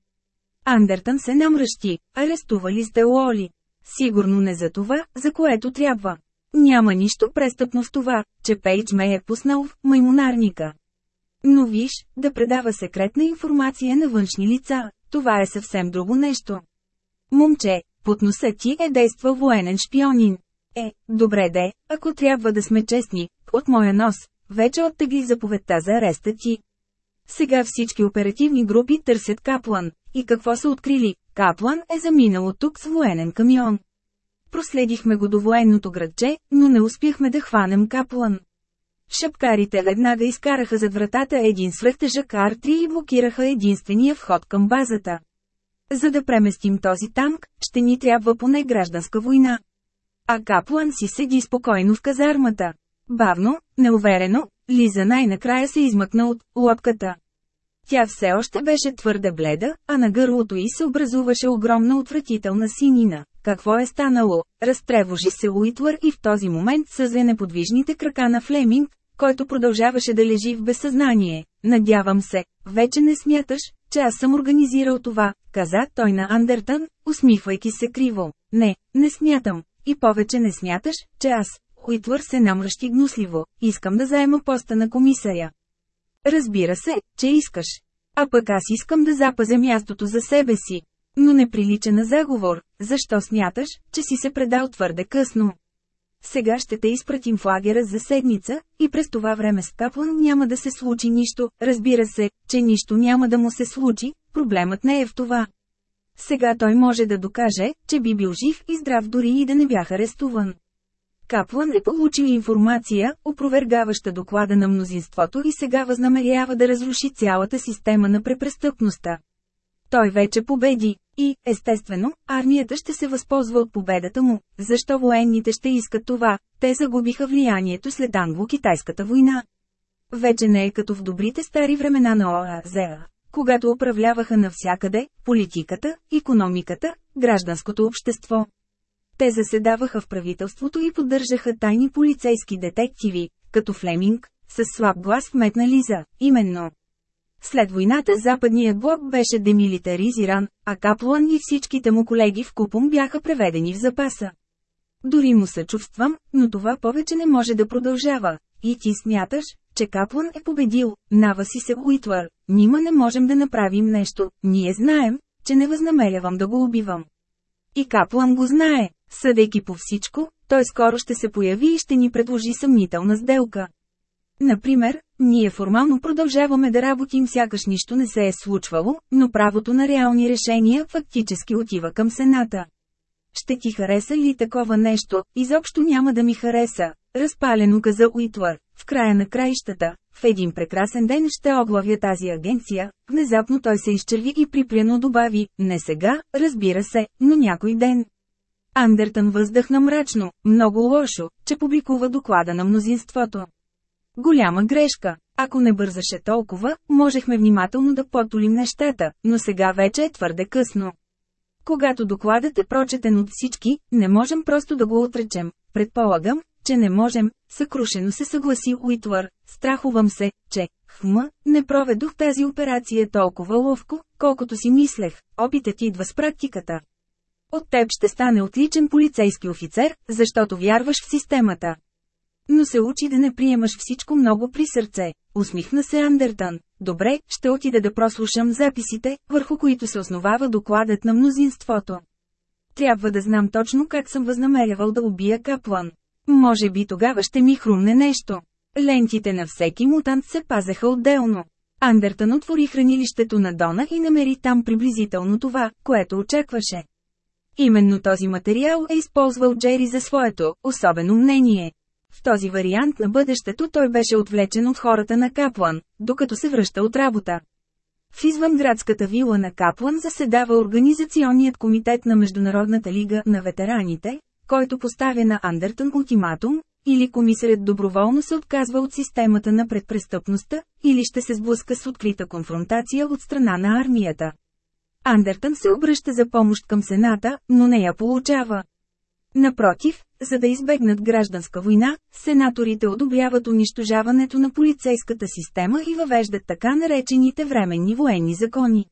Андертън се намръщи. Арестували сте Лоли. Сигурно не за това, за което трябва. Няма нищо престъпно в това, че Пейдж ме е пуснал в маймонарника. Но виж, да предава секретна информация на външни лица, това е съвсем друго нещо. Момче, под носа ти е действал военен шпионин. Е, добре де, ако трябва да сме честни, от моя нос, вече оттегли заповедта за ареста ти. Сега всички оперативни групи търсят Каплан. И какво са открили? Каплан е заминал тук с военен камион. Проследихме го до военното градче, но не успяхме да хванем Каплан. Шапкарите веднага изкараха зад вратата един свръхтежък R3 и блокираха единствения вход към базата. За да преместим този танк, ще ни трябва поне гражданска война. А Каплан си седи спокойно в казармата. Бавно, неуверено, Лиза най-накрая се измъкна от лапката. Тя все още беше твърде бледа, а на гърлото й се образуваше огромна отвратителна синина. Какво е станало? Разтревожи се Уитвър и в този момент съзе неподвижните крака на Флеминг, който продължаваше да лежи в безсъзнание. Надявам се, вече не смяташ, че аз съм организирал това, каза той на Андертън, усмихвайки се криво. Не, не смятам. И повече не смяташ, че аз, Уитвър се намръщи гнусливо, искам да заема поста на комисаря. Разбира се, че искаш. А пък аз искам да запазя мястото за себе си. Но не прилича на заговор, защо смяташ, че си се предал твърде късно. Сега ще те изпратим в лагера за седмица, и през това време с Каплан няма да се случи нищо, разбира се, че нищо няма да му се случи, проблемът не е в това. Сега той може да докаже, че би бил жив и здрав дори и да не бях арестуван. Каплан е получил информация, опровергаваща доклада на мнозинството и сега възнамерява да разруши цялата система на препрестъпността. Той вече победи. И, естествено, армията ще се възползва от победата му. Защо военните ще искат това? Те загубиха влиянието след англо-китайската война. Вече не е като в добрите стари времена на ОАЗА, когато управляваха навсякъде – политиката, економиката, гражданското общество. Те заседаваха в правителството и поддържаха тайни полицейски детективи, като Флеминг, с слаб глас вметна Лиза, именно. След войната западният блок беше демилитаризиран, а Каплан и всичките му колеги в Купум бяха преведени в запаса. Дори му съчувствам, но това повече не може да продължава. И ти смяташ, че Каплан е победил, наваси се Уитвър. Нима не можем да направим нещо, ние знаем, че не възнамерявам да го убивам. И Каплан го знае, съдейки по всичко, той скоро ще се появи и ще ни предложи съмнителна сделка. Например, ние формално продължаваме да работим сякаш нищо не се е случвало, но правото на реални решения фактически отива към Сената. Ще ти хареса ли такова нещо? Изобщо няма да ми хареса. Разпалено каза Уитвър. В края на краищата, в един прекрасен ден ще оглавя тази агенция. Внезапно той се изчерви и припряно добави, не сега, разбира се, но някой ден. Андертън въздъхна мрачно, много лошо, че публикува доклада на мнозинството. Голяма грешка. Ако не бързаше толкова, можехме внимателно да потолим нещата, но сега вече е твърде късно. Когато докладът е прочетен от всички, не можем просто да го отречем. Предполагам, че не можем, съкрушено се съгласи Уитвър. Страхувам се, че, хма, не проведох тази операция толкова ловко, колкото си мислех. Опитът идва с практиката. От теб ще стане отличен полицейски офицер, защото вярваш в системата. Но се учи да не приемаш всичко много при сърце. Усмихна се Андертън. Добре, ще отида да прослушам записите, върху които се основава докладът на мнозинството. Трябва да знам точно как съм възнамерявал да убия Каплан. Може би тогава ще ми хрумне нещо. Лентите на всеки мутант се пазеха отделно. Андертън отвори хранилището на Дона и намери там приблизително това, което очакваше. Именно този материал е използвал Джери за своето особено мнение. В този вариант на бъдещето той беше отвлечен от хората на Каплан, докато се връща от работа. В извънградската вила на Каплан заседава Организационният комитет на Международната лига на ветераните, който поставя на Андертън ултиматум, или комисарят доброволно се отказва от системата на предпрестъпността, или ще се сблъска с открита конфронтация от страна на армията. Андертън се обръща за помощ към Сената, но не я получава. Напротив, за да избегнат гражданска война, сенаторите одобряват унищожаването на полицейската система и въвеждат така наречените временни военни закони.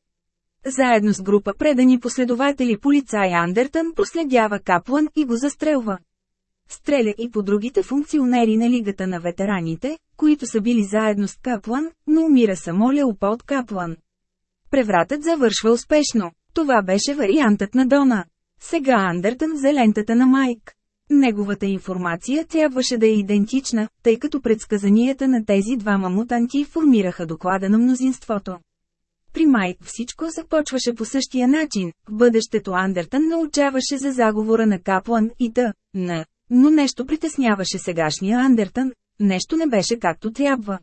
Заедно с група предани последователи полицай Андертън проследява Каплан и го застрелва. Стреля и по другите функционери на Лигата на ветераните, които са били заедно с Каплан, но умира само Леополд Каплан. Превратът завършва успешно. Това беше вариантът на Дона. Сега Андертън взе лентата на Майк. Неговата информация трябваше да е идентична, тъй като предсказанията на тези двама мутанти формираха доклада на мнозинството. При Майк всичко започваше по същия начин, в бъдещето Андертън научаваше за заговора на Каплан и т. Н. Но нещо притесняваше сегашния Андертън, нещо не беше както трябва.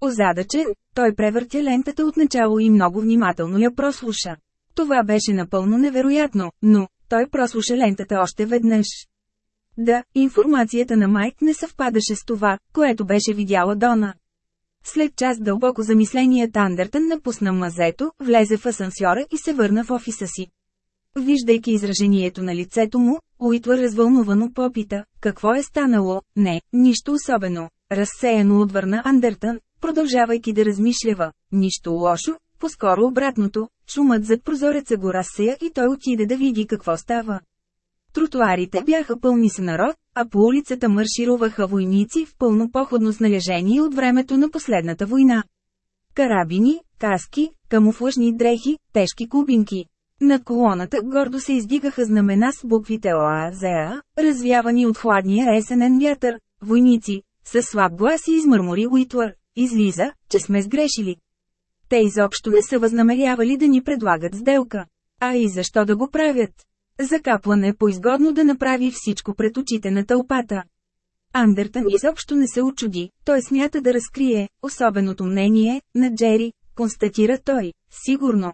Озадачен, той превъртя лентата от начало и много внимателно я прослуша. Това беше напълно невероятно, но, той прослуша лентата още веднъж. Да, информацията на Майк не съвпадаше с това, което беше видяла Дона. След час дълбоко замисленият Андертън напусна мазето, влезе в асансьора и се върна в офиса си. Виждайки изражението на лицето му, Уитва развълнувано попита, какво е станало, не, нищо особено. Разсеяно отвърна Андертън, продължавайки да размишлява, нищо лошо, по-скоро обратното, шумът зад прозореца го разсея и той отиде да види какво става. Тротуарите бяха пълни с народ, а по улицата маршируваха войници в пълно походно снаряжение от времето на последната война. Карабини, каски, камуфлажни дрехи, тежки кубинки. Над колоната гордо се издигаха знамена с буквите ОАЗА, развявани от хладния есенен вятър. Войници, със слаб глас и измърмори Уитвър. Излиза, че сме сгрешили. Те изобщо не са възнамерявали да ни предлагат сделка. А и защо да го правят? За Каплан е поизгодно да направи всичко пред очите на тълпата. Андертън изобщо не се очуди, той смята да разкрие особеното мнение на Джери, констатира той, сигурно.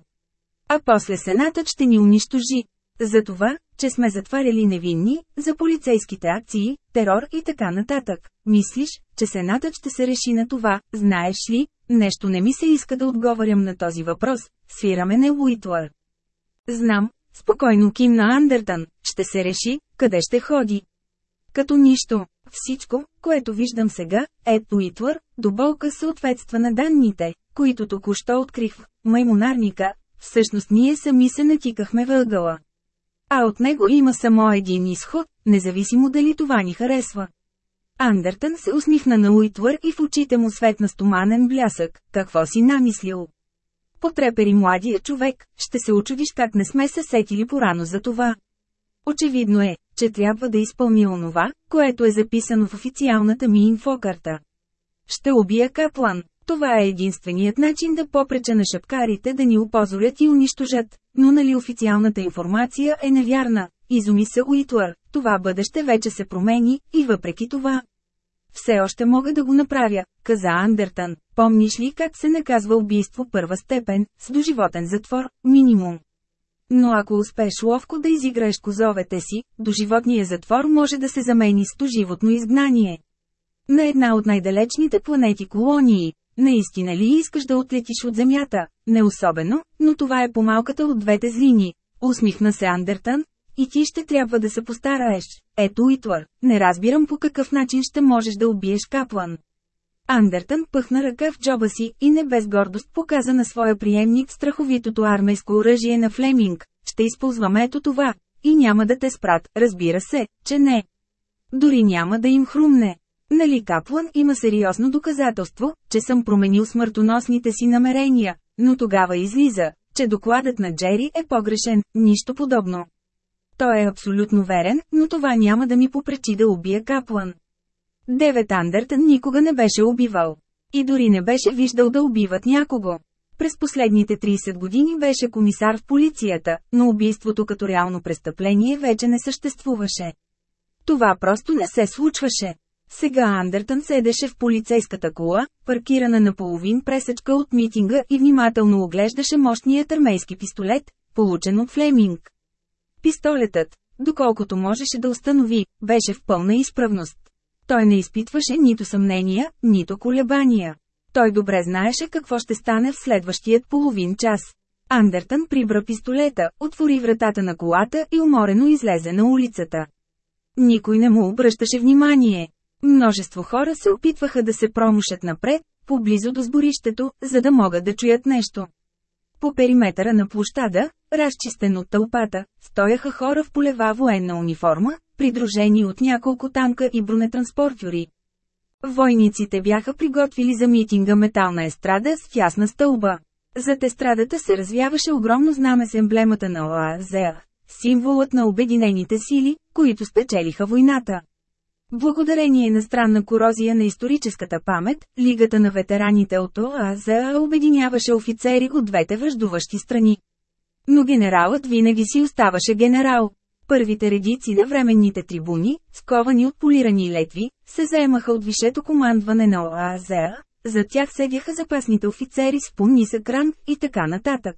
А после Сенатът ще ни унищожи. За това, че сме затваряли невинни, за полицейските акции, терор и така нататък. Мислиш, че Сенатът ще се реши на това, знаеш ли, нещо не ми се иска да отговарям на този въпрос, свираме не Уитлър. Знам, спокойно кимна Андертън, ще се реши, къде ще ходи. Като нищо, всичко, което виждам сега, е Уитлър, до болка съответства на данните, които току-що открих в маймонарника, всъщност ние сами се натикахме въгъла. А от него има само един изход, независимо дали това ни харесва. Андертън се усмихна на Уитвър и в очите му светна стоманен блясък. Какво си намислил? Потрепери младия човек, ще се очудиш как не сме се сетили порано за това. Очевидно е, че трябва да изпълни онова, което е записано в официалната ми инфокарта. Ще убия Каплан. Това е единственият начин да попреча на шапкарите да ни опозорят и унищожат, но нали официалната информация е невярна, изуми се Уитлър, това бъдеще вече се промени, и въпреки това. Все още мога да го направя, каза Андертън. Помниш ли как се наказва убийство първа степен, с доживотен затвор, минимум? Но ако успеш ловко да изиграеш козовете си, доживотния затвор може да се замени с доживотно изгнание. На една от най-далечните планети колонии, Наистина ли искаш да отлетиш от земята? Не особено, но това е по-малката от двете злини. Усмихна се Андертън. И ти ще трябва да се постараеш. Ето Уитвър, не разбирам по какъв начин ще можеш да убиеш Каплан. Андертън пъхна ръка в джоба си и не без гордост показа на своя приемник страховитото армейско оръжие на Флеминг. Ще използваме ето това. И няма да те спрат, разбира се, че не. Дори няма да им хрумне. Нали Каплан има сериозно доказателство, че съм променил смъртоносните си намерения, но тогава излиза, че докладът на Джери е погрешен, нищо подобно. Той е абсолютно верен, но това няма да ми попречи да убия Каплан. Девет Андертън никога не беше убивал. И дори не беше виждал да убиват някого. През последните 30 години беше комисар в полицията, но убийството като реално престъпление вече не съществуваше. Това просто не се случваше. Сега Андертън седеше в полицейската кола, паркирана на половин пресечка от митинга и внимателно оглеждаше мощният армейски пистолет, получен от Флеминг. Пистолетът, доколкото можеше да установи, беше в пълна изправност. Той не изпитваше нито съмнения, нито колебания. Той добре знаеше какво ще стане в следващият половин час. Андертън прибра пистолета, отвори вратата на колата и уморено излезе на улицата. Никой не му обръщаше внимание. Множество хора се опитваха да се промушат напред, поблизо до сборището, за да могат да чуят нещо. По периметъра на площада, разчистен от тълпата, стояха хора в полева военна униформа, придружени от няколко танка и бронетранспортюри. Войниците бяха приготвили за митинга метална естрада с тясна стълба. Зад естрадата се развяваше огромно знаме с емблемата на ОАЗЕА, символът на Обединените сили, които спечелиха войната. Благодарение на странна корозия на историческата памет, Лигата на ветераните от ОАЗА обединяваше офицери от двете връждуващи страни. Но генералът винаги си оставаше генерал. Първите редици на временните трибуни, сковани от полирани летви, се заемаха от висшето командване на ОАЗА, за тях седяха запасните офицери с по-нисък ранг и така нататък.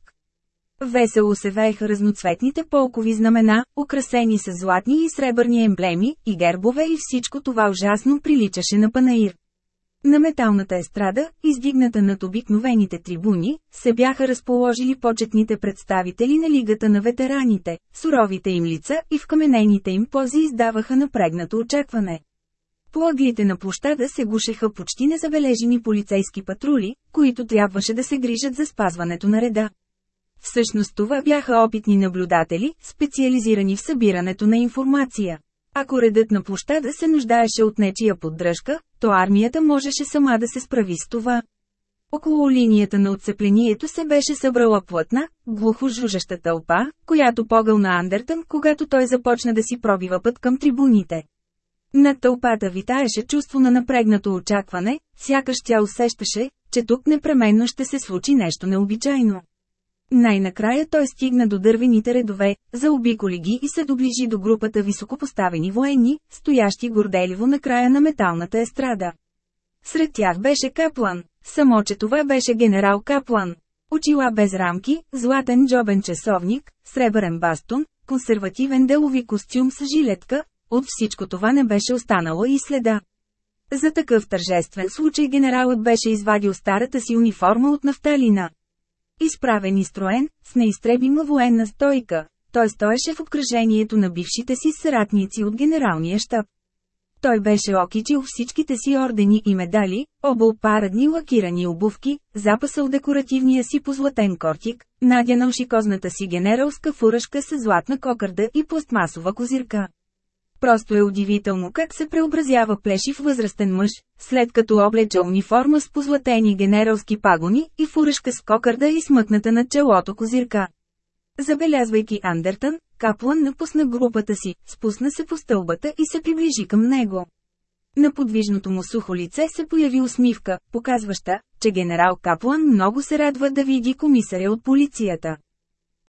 Весело се вееха разноцветните полкови знамена, украсени с златни и сребърни емблеми, и гербове и всичко това ужасно приличаше на панаир. На металната естрада, издигната над обикновените трибуни, се бяха разположили почетните представители на Лигата на ветераните, суровите им лица и в каменените им пози издаваха напрегнато очакване. По ъглите на площада се гушеха почти незабележими полицейски патрули, които трябваше да се грижат за спазването на реда. Всъщност това бяха опитни наблюдатели, специализирани в събирането на информация. Ако редът на площада се нуждаеше от нечия поддръжка, то армията можеше сама да се справи с това. Около линията на отцеплението се беше събрала плътна, глухо жужаща тълпа, която погълна Андертън, когато той започна да си пробива път към трибуните. Над тълпата витаеше чувство на напрегнато очакване, сякаш тя усещаше, че тук непременно ще се случи нещо необичайно. Най-накрая той стигна до дървените редове, заобиколи ги и се доближи до групата високопоставени военни, стоящи горделиво на края на металната естрада. Сред тях беше Каплан. Само че това беше генерал Каплан. Очила без рамки, златен джобен часовник, сребърен бастун, консервативен делови костюм с жилетка, от всичко това не беше останало и следа. За такъв тържествен случай генералът беше извадил старата си униформа от нафталина. Изправен и строен, с неизтребима военна стойка, той стоеше в обкръжението на бившите си съратници от генералния щаб. Той беше окичил всичките си ордени и медали, обул парадни лакирани обувки, запасал декоративния си позлатен кортик, надянал шикозната си генералска фуражка с златна кокърда и пластмасова козирка. Просто е удивително как се преобразява плешив възрастен мъж, след като облече униформа с позлатени генералски пагони и фуражка с кокърда и смъкната на челото козирка. Забелязвайки Андертън, Каплан напусна групата си, спусна се по стълбата и се приближи към него. На подвижното му сухо лице се появи усмивка, показваща, че генерал Каплан много се радва да види комисаря от полицията.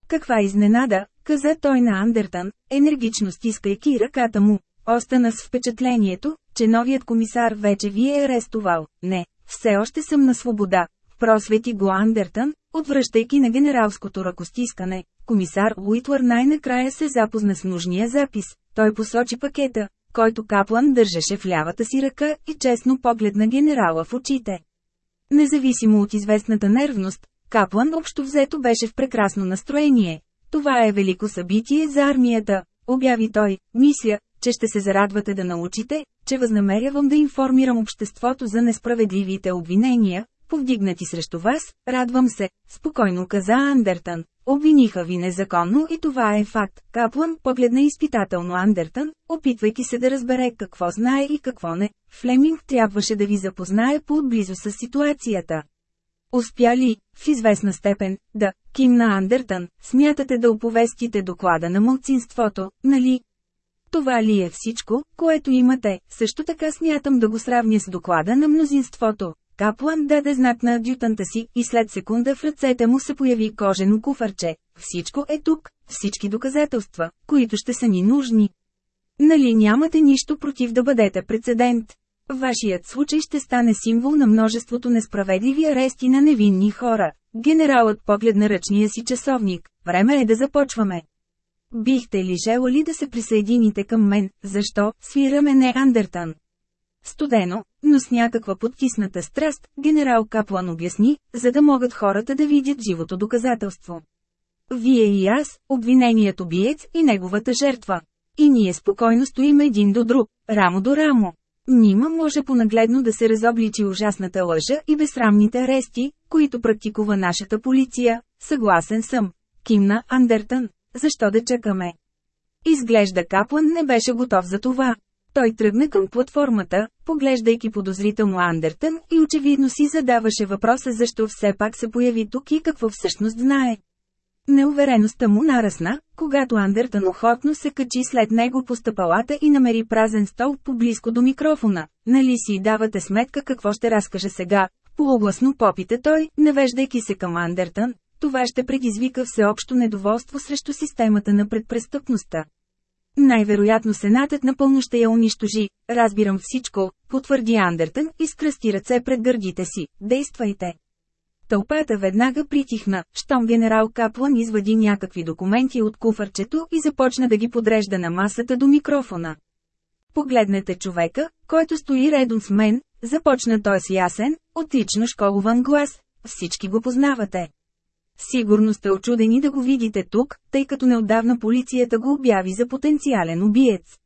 Каква изненада, каза той на Андертън, енергично стискайки ръката му. Остана с впечатлението, че новият комисар вече ви е арестувал. Не, все още съм на свобода. Просвети го Андертън, отвръщайки на генералското ръкостискане. Комисар Уитвър най-накрая се запозна с нужния запис. Той посочи пакета, който Каплан държеше в лявата си ръка и честно погледна генерала в очите. Независимо от известната нервност, Каплан общо взето беше в прекрасно настроение. Това е велико събитие за армията, обяви той. Мисля, че ще се зарадвате да научите, че възнамерявам да информирам обществото за несправедливите обвинения, повдигнати срещу вас, радвам се, спокойно каза Андертън. Обвиниха ви незаконно и това е факт. Каплан погледна изпитателно Андертън, опитвайки се да разбере какво знае и какво не. Флеминг трябваше да ви запознае по-отблизо с ситуацията. Успя ли, в известна степен, да, кимна Андертън, смятате да оповестите доклада на мълцинството, нали? Това ли е всичко, което имате, също така смятам да го сравня с доклада на мнозинството. Каплан даде знак на адютанта си и след секунда в ръцете му се появи кожено куфарче. Всичко е тук, всички доказателства, които ще са ни нужни. Нали нямате нищо против да бъдете прецедент? Вашият случай ще стане символ на множеството несправедливи арести на невинни хора. Генералът погледна ръчния си часовник. Време е да започваме. Бихте ли желали да се присъедините към мен, защо, свираме не Андертън? Студено, но с някаква подтисната страст, генерал Каплан обясни, за да могат хората да видят живото доказателство. Вие и аз, обвиненият убиец и неговата жертва. И ние спокойно стоим един до друг, рамо до рамо. Нима може понагледно да се разобличи ужасната лъжа и безсрамните арести, които практикува нашата полиция, съгласен съм. Кимна Андертън, защо да чакаме? Изглежда Каплан не беше готов за това. Той тръгна към платформата, поглеждайки подозрително Андертън и очевидно си задаваше въпроса защо все пак се появи тук и какво всъщност знае. Неувереността му нарасна, когато Андертън охотно се качи след него по стъпалата и намери празен стол поблизко до микрофона. Нали си давате сметка какво ще разкаже сега? Полугласно попита той, навеждайки се към Андертън. Това ще предизвика всеобщо недоволство срещу системата на предпрестъпността. Най-вероятно Сенатът напълно ще я унищожи. Разбирам всичко, потвърди Андертън и скръсти ръце пред гърдите си. Действайте! Тълпата веднага притихна, щом генерал Каплан извади някакви документи от куфарчето и започна да ги подрежда на масата до микрофона. Погледнете човека, който стои редом с мен, започна той с ясен, отлично школован глас, всички го познавате. Сигурно сте очудени да го видите тук, тъй като неотдавна полицията го обяви за потенциален убиец.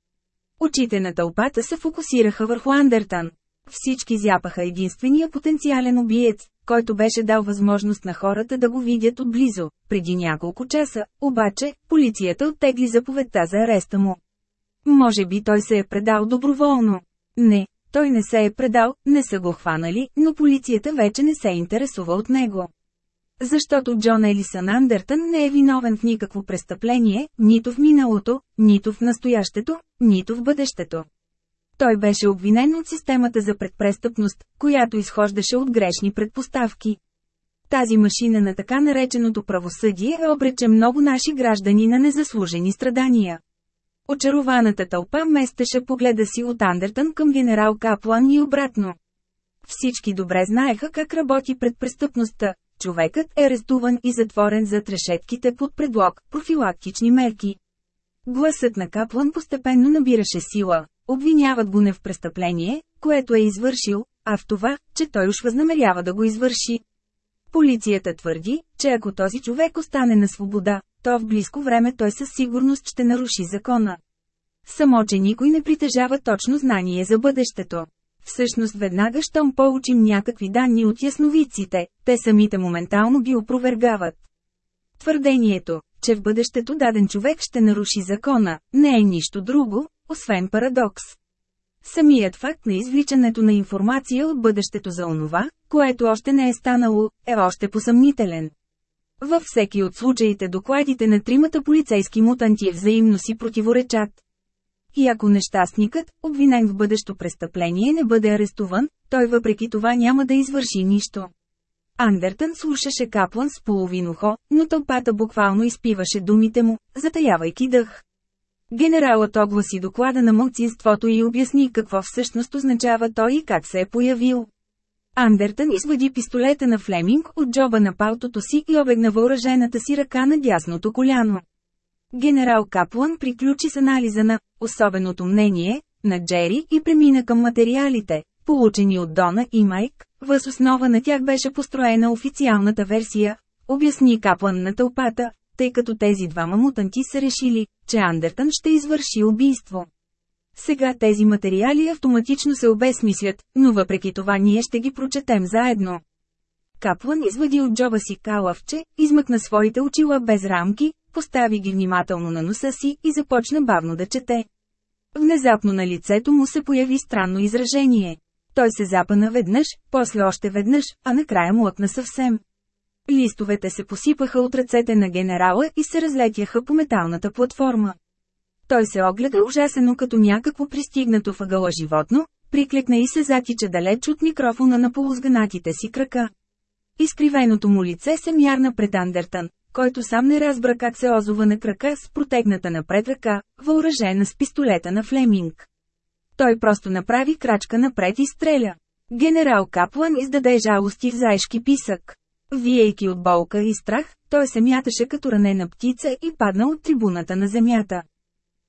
Очите на тълпата се фокусираха върху Андертън. Всички зяпаха единствения потенциален убиец, който беше дал възможност на хората да го видят отблизо. Преди няколко часа, обаче, полицията оттегли заповедта за ареста му. Може би той се е предал доброволно. Не, той не се е предал, не са го хванали, но полицията вече не се интересува от него. Защото Джон Елисън Андертън не е виновен в никакво престъпление, нито в миналото, нито в настоящето, нито в бъдещето. Той беше обвинен от системата за предпрестъпност, която изхождаше от грешни предпоставки. Тази машина на така нареченото правосъдие обрече много наши граждани на незаслужени страдания. Очарованата тълпа местеше погледа си от Андертън към генерал Каплан и обратно. Всички добре знаеха как работи предпрестъпността. Човекът е арестуван и затворен за трешетките под предлог – профилактични мерки. Гласът на Каплан постепенно набираше сила. Обвиняват го не в престъпление, което е извършил, а в това, че той уж възнамерява да го извърши. Полицията твърди, че ако този човек остане на свобода, то в близко време той със сигурност ще наруши закона. Само, че никой не притежава точно знание за бъдещето. Всъщност веднага, щом получим някакви данни от ясновидците, те самите моментално ги опровергават. Твърдението, че в бъдещето даден човек ще наруши закона, не е нищо друго, освен парадокс. Самият факт на извличането на информация от бъдещето за онова, което още не е станало, е още посъмнителен. Във всеки от случаите докладите на тримата полицейски мутанти взаимно си противоречат. И ако нещастникът, обвинен в бъдещо престъпление не бъде арестуван, той въпреки това няма да извърши нищо. Андертън слушаше Каплан с половин ухо, но тълпата буквално изпиваше думите му, затаявайки дъх. Генералът огласи доклада на мълцинството и обясни какво всъщност означава той и как се е появил. Андертън извади пистолета на Флеминг от джоба на палтото си и обегна въоръжената си ръка на дясното коляно. Генерал Каплан приключи с анализа на особеното мнение на Джери и премина към материалите, получени от Дона и Майк, въз основа на тях беше построена официалната версия, обясни Каплан на тълпата, тъй като тези двама мутанти са решили, че Андертън ще извърши убийство. Сега тези материали автоматично се обесмислят, но въпреки това ние ще ги прочетем заедно. Каплан извади от джоба си калавче, измъкна своите очила без рамки, постави ги внимателно на носа си и започна бавно да чете. Внезапно на лицето му се появи странно изражение. Той се запана веднъж, после още веднъж, а накрая млъкна съвсем. Листовете се посипаха от ръцете на генерала и се разлетяха по металната платформа. Той се огледа ужасено като някакво пристигнато въгъла животно, прикликна и се затича далеч от микрофона на полузганатите си крака. Изкривеното му лице се мярна пред Андертън, който сам не разбра как се озова на крака с протегната напред ръка, въоръжена с пистолета на Флеминг. Той просто направи крачка напред и стреля. Генерал Каплан издаде жалости в заешки писък. Виейки от болка и страх, той се мяташе като ранена птица и падна от трибуната на земята.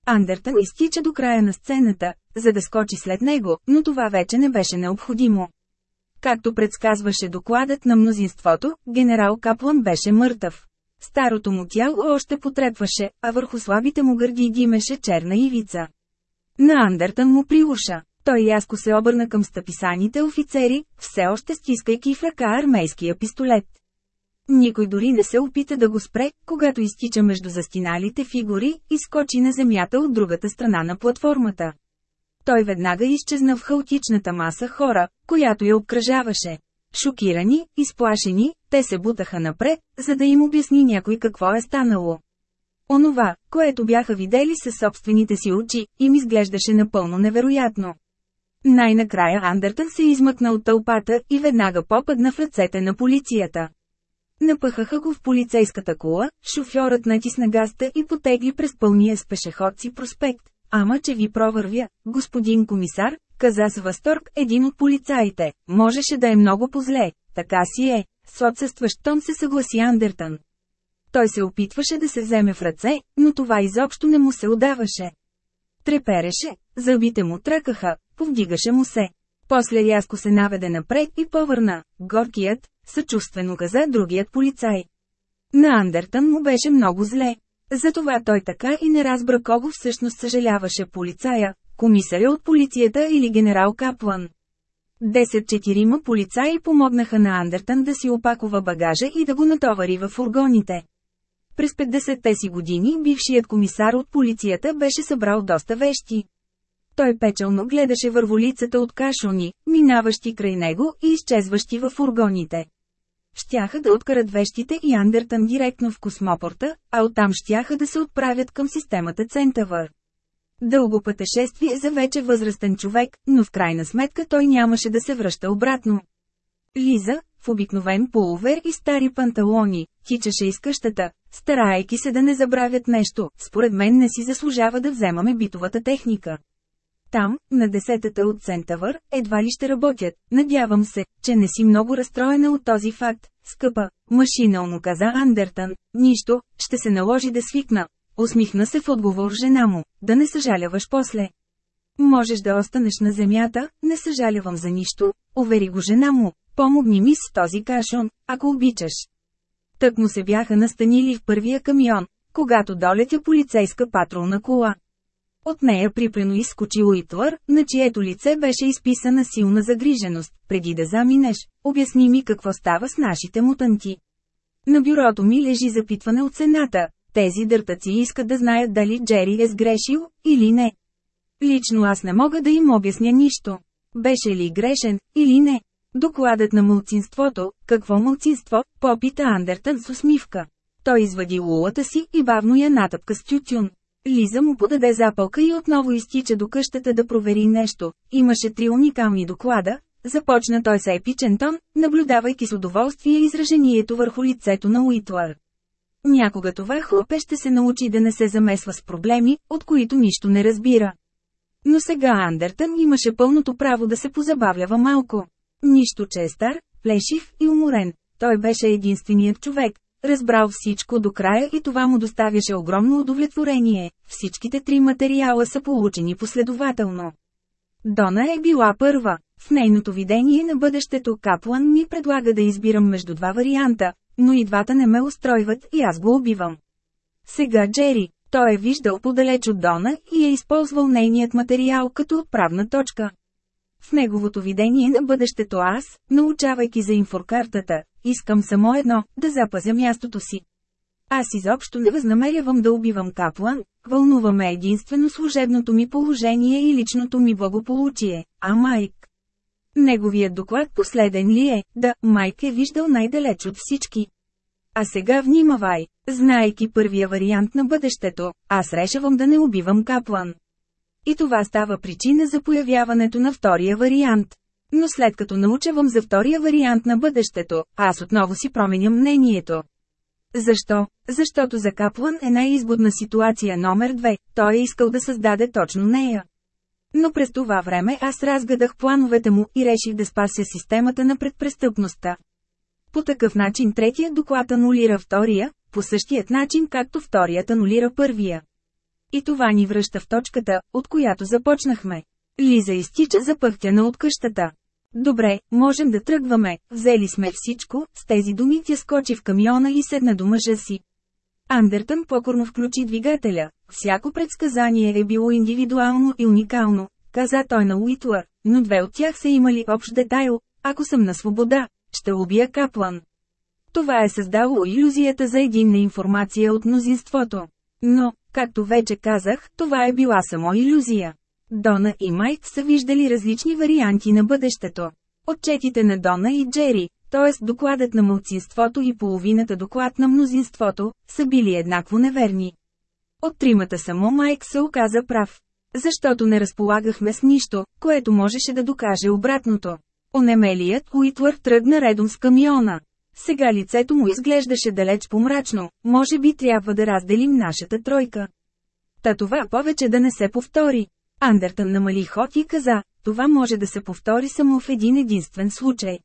Андертън изтича до края на сцената, за да скочи след него, но това вече не беше необходимо. Както предсказваше докладът на мнозинството, генерал Каплан беше мъртъв. Старото му тяло още потрепваше, а върху слабите му гърди димеше черна ивица. На Андертън му приуша. Той яско се обърна към стъписаните офицери, все още стискайки в ръка армейския пистолет. Никой дори не се опита да го спре, когато изтича между застиналите фигури и скочи на земята от другата страна на платформата. Той веднага изчезна в хаотичната маса хора, която я обкръжаваше. Шокирани, изплашени, те се бутаха напред, за да им обясни някой какво е станало. Онова, което бяха видели със собствените си очи, им изглеждаше напълно невероятно. Най-накрая Андертън се измъкна от тълпата и веднага попадна в ръцете на полицията. Напъхаха го в полицейската кола, шофьорът натисна газта и потегли през пълния с пешеходци проспект. Ама че ви провървя, господин комисар, каза с възторг един от полицаите, можеше да е много позле, така си е, С отсъстващ тон се съгласи Андертън. Той се опитваше да се вземе в ръце, но това изобщо не му се отдаваше. Трепереше, зъбите му тръкаха, повдигаше му се. После рязко се наведе напред и повърна. Горкият, съчувствено каза другият полицай. На Андертън му беше много зле. Затова той така и не разбра кого всъщност съжаляваше полицая, комисаря от полицията или генерал Каплан. Десет-четирима полицаи помогнаха на Андертън да си опакова багажа и да го натовари във фургоните. През 50-те си години бившият комисар от полицията беше събрал доста вещи. Той печално гледаше върволицата от кашони, минаващи край него и изчезващи във фургоните. Щяха да откарат вещите и Андертън директно в космопорта, а оттам щяха да се отправят към системата Центавър. Дълго пътешествие за вече възрастен човек, но в крайна сметка той нямаше да се връща обратно. Лиза, в обикновен полувер и стари панталони, тичаше из къщата, старайки се да не забравят нещо, според мен не си заслужава да вземаме битовата техника. Там, на десетата от Центавър, едва ли ще работят. Надявам се, че не си много разстроена от този факт. Скъпа, машинално каза Андертън. Нищо, ще се наложи да свикна. Усмихна се в отговор жена му, да не съжаляваш после. Можеш да останеш на земята, не съжалявам за нищо, увери го жена му. Помогни ми с този кашон, ако обичаш. Тък му се бяха настанили в първия камион, когато долетя полицейска патрулна кола. От нея припрено изскочи Уитлър, на чието лице беше изписана силна загриженост. Преди да заминеш, обясни ми какво става с нашите мутанти. На бюрото ми лежи запитване от сената. Тези дъртаци искат да знаят дали Джери е сгрешил, или не. Лично аз не мога да им обясня нищо. Беше ли грешен, или не. Докладът на мълцинството, какво мълцинство, попита Андертън с усмивка. Той извади лулата си и бавно я натъпка с тютюн. Лиза му подаде запалка и отново изтича до къщата да провери нещо. Имаше три уникални доклада. Започна той с епичен тон, наблюдавайки с удоволствие изражението върху лицето на Уитлър. Някога това хлопе ще се научи да не се замесва с проблеми, от които нищо не разбира. Но сега Андертън имаше пълното право да се позабавлява малко. Нищо, че е стар, плешив и уморен. Той беше единственият човек, Разбрал всичко до края и това му доставяше огромно удовлетворение. Всичките три материала са получени последователно. Дона е била първа. В нейното видение на бъдещето Каплан ми предлага да избирам между два варианта, но и двата не ме устройват и аз го убивам. Сега Джери, той е виждал подалеч от Дона и е използвал нейният материал като отправна точка. В неговото видение на бъдещето аз, научавайки за инфоркартата, искам само едно – да запазя мястото си. Аз изобщо не възнамерявам да убивам Каплан, вълнуваме единствено служебното ми положение и личното ми благополучие, а Майк. Неговият доклад последен ли е, да, Майк е виждал най-далеч от всички. А сега внимавай, знаейки първия вариант на бъдещето, аз решавам да не убивам Каплан. И това става причина за появяването на втория вариант. Но след като научавам за втория вариант на бъдещето, аз отново си променям мнението. Защо? Защото за Каплан е най-изгодна ситуация номер две, той е искал да създаде точно нея. Но през това време аз разгадах плановете му и реших да спася системата на предпрестъпността. По такъв начин третия доклад анулира втория, по същият начин както вторият анулира първия. И това ни връща в точката, от която започнахме. Лиза изтича запъхтяна от къщата. Добре, можем да тръгваме, взели сме всичко, с тези думи тя скочи в камиона и седна до мъжа си. Андертън покорно включи двигателя. Всяко предсказание е било индивидуално и уникално, каза той на Уитлър, но две от тях са имали общ детайл. Ако съм на свобода, ще убия Каплан. Това е създало иллюзията за единна информация от мнозинството. Но, както вече казах, това е била само иллюзия. Дона и Майк са виждали различни варианти на бъдещето. Отчетите на Дона и Джери, т.е. докладът на мълцинството и половината доклад на мнозинството, са били еднакво неверни. От тримата само Майк се оказа прав. Защото не разполагахме с нищо, което можеше да докаже обратното. Онемелият Уитлър тръгна редом с камиона. Сега лицето му изглеждаше далеч помрачно, може би трябва да разделим нашата тройка. Та това повече да не се повтори. Андертън намали ход и каза, това може да се повтори само в един единствен случай.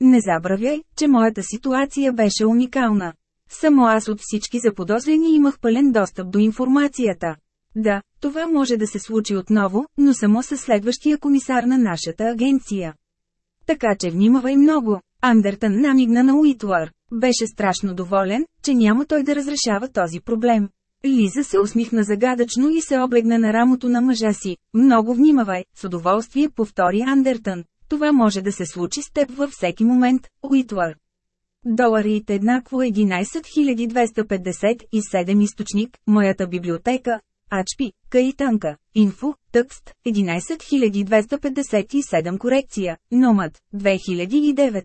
Не забравяй, че моята ситуация беше уникална. Само аз от всички заподозрени имах пълен достъп до информацията. Да, това може да се случи отново, но само със следващия комисар на нашата агенция. Така че внимавай много. Андертън намигна на Уитлър. Беше страшно доволен, че няма той да разрешава този проблем. Лиза се усмихна загадъчно и се облегна на рамото на мъжа си. Много внимавай, с удоволствие повтори Андертън. Това може да се случи с теб във всеки момент, Уитлър. Доларит еднакво 11257 източник, моята библиотека, Ачпи, Каитанка, Инфо, Тъкст, 11257 корекция, Номад, 2009.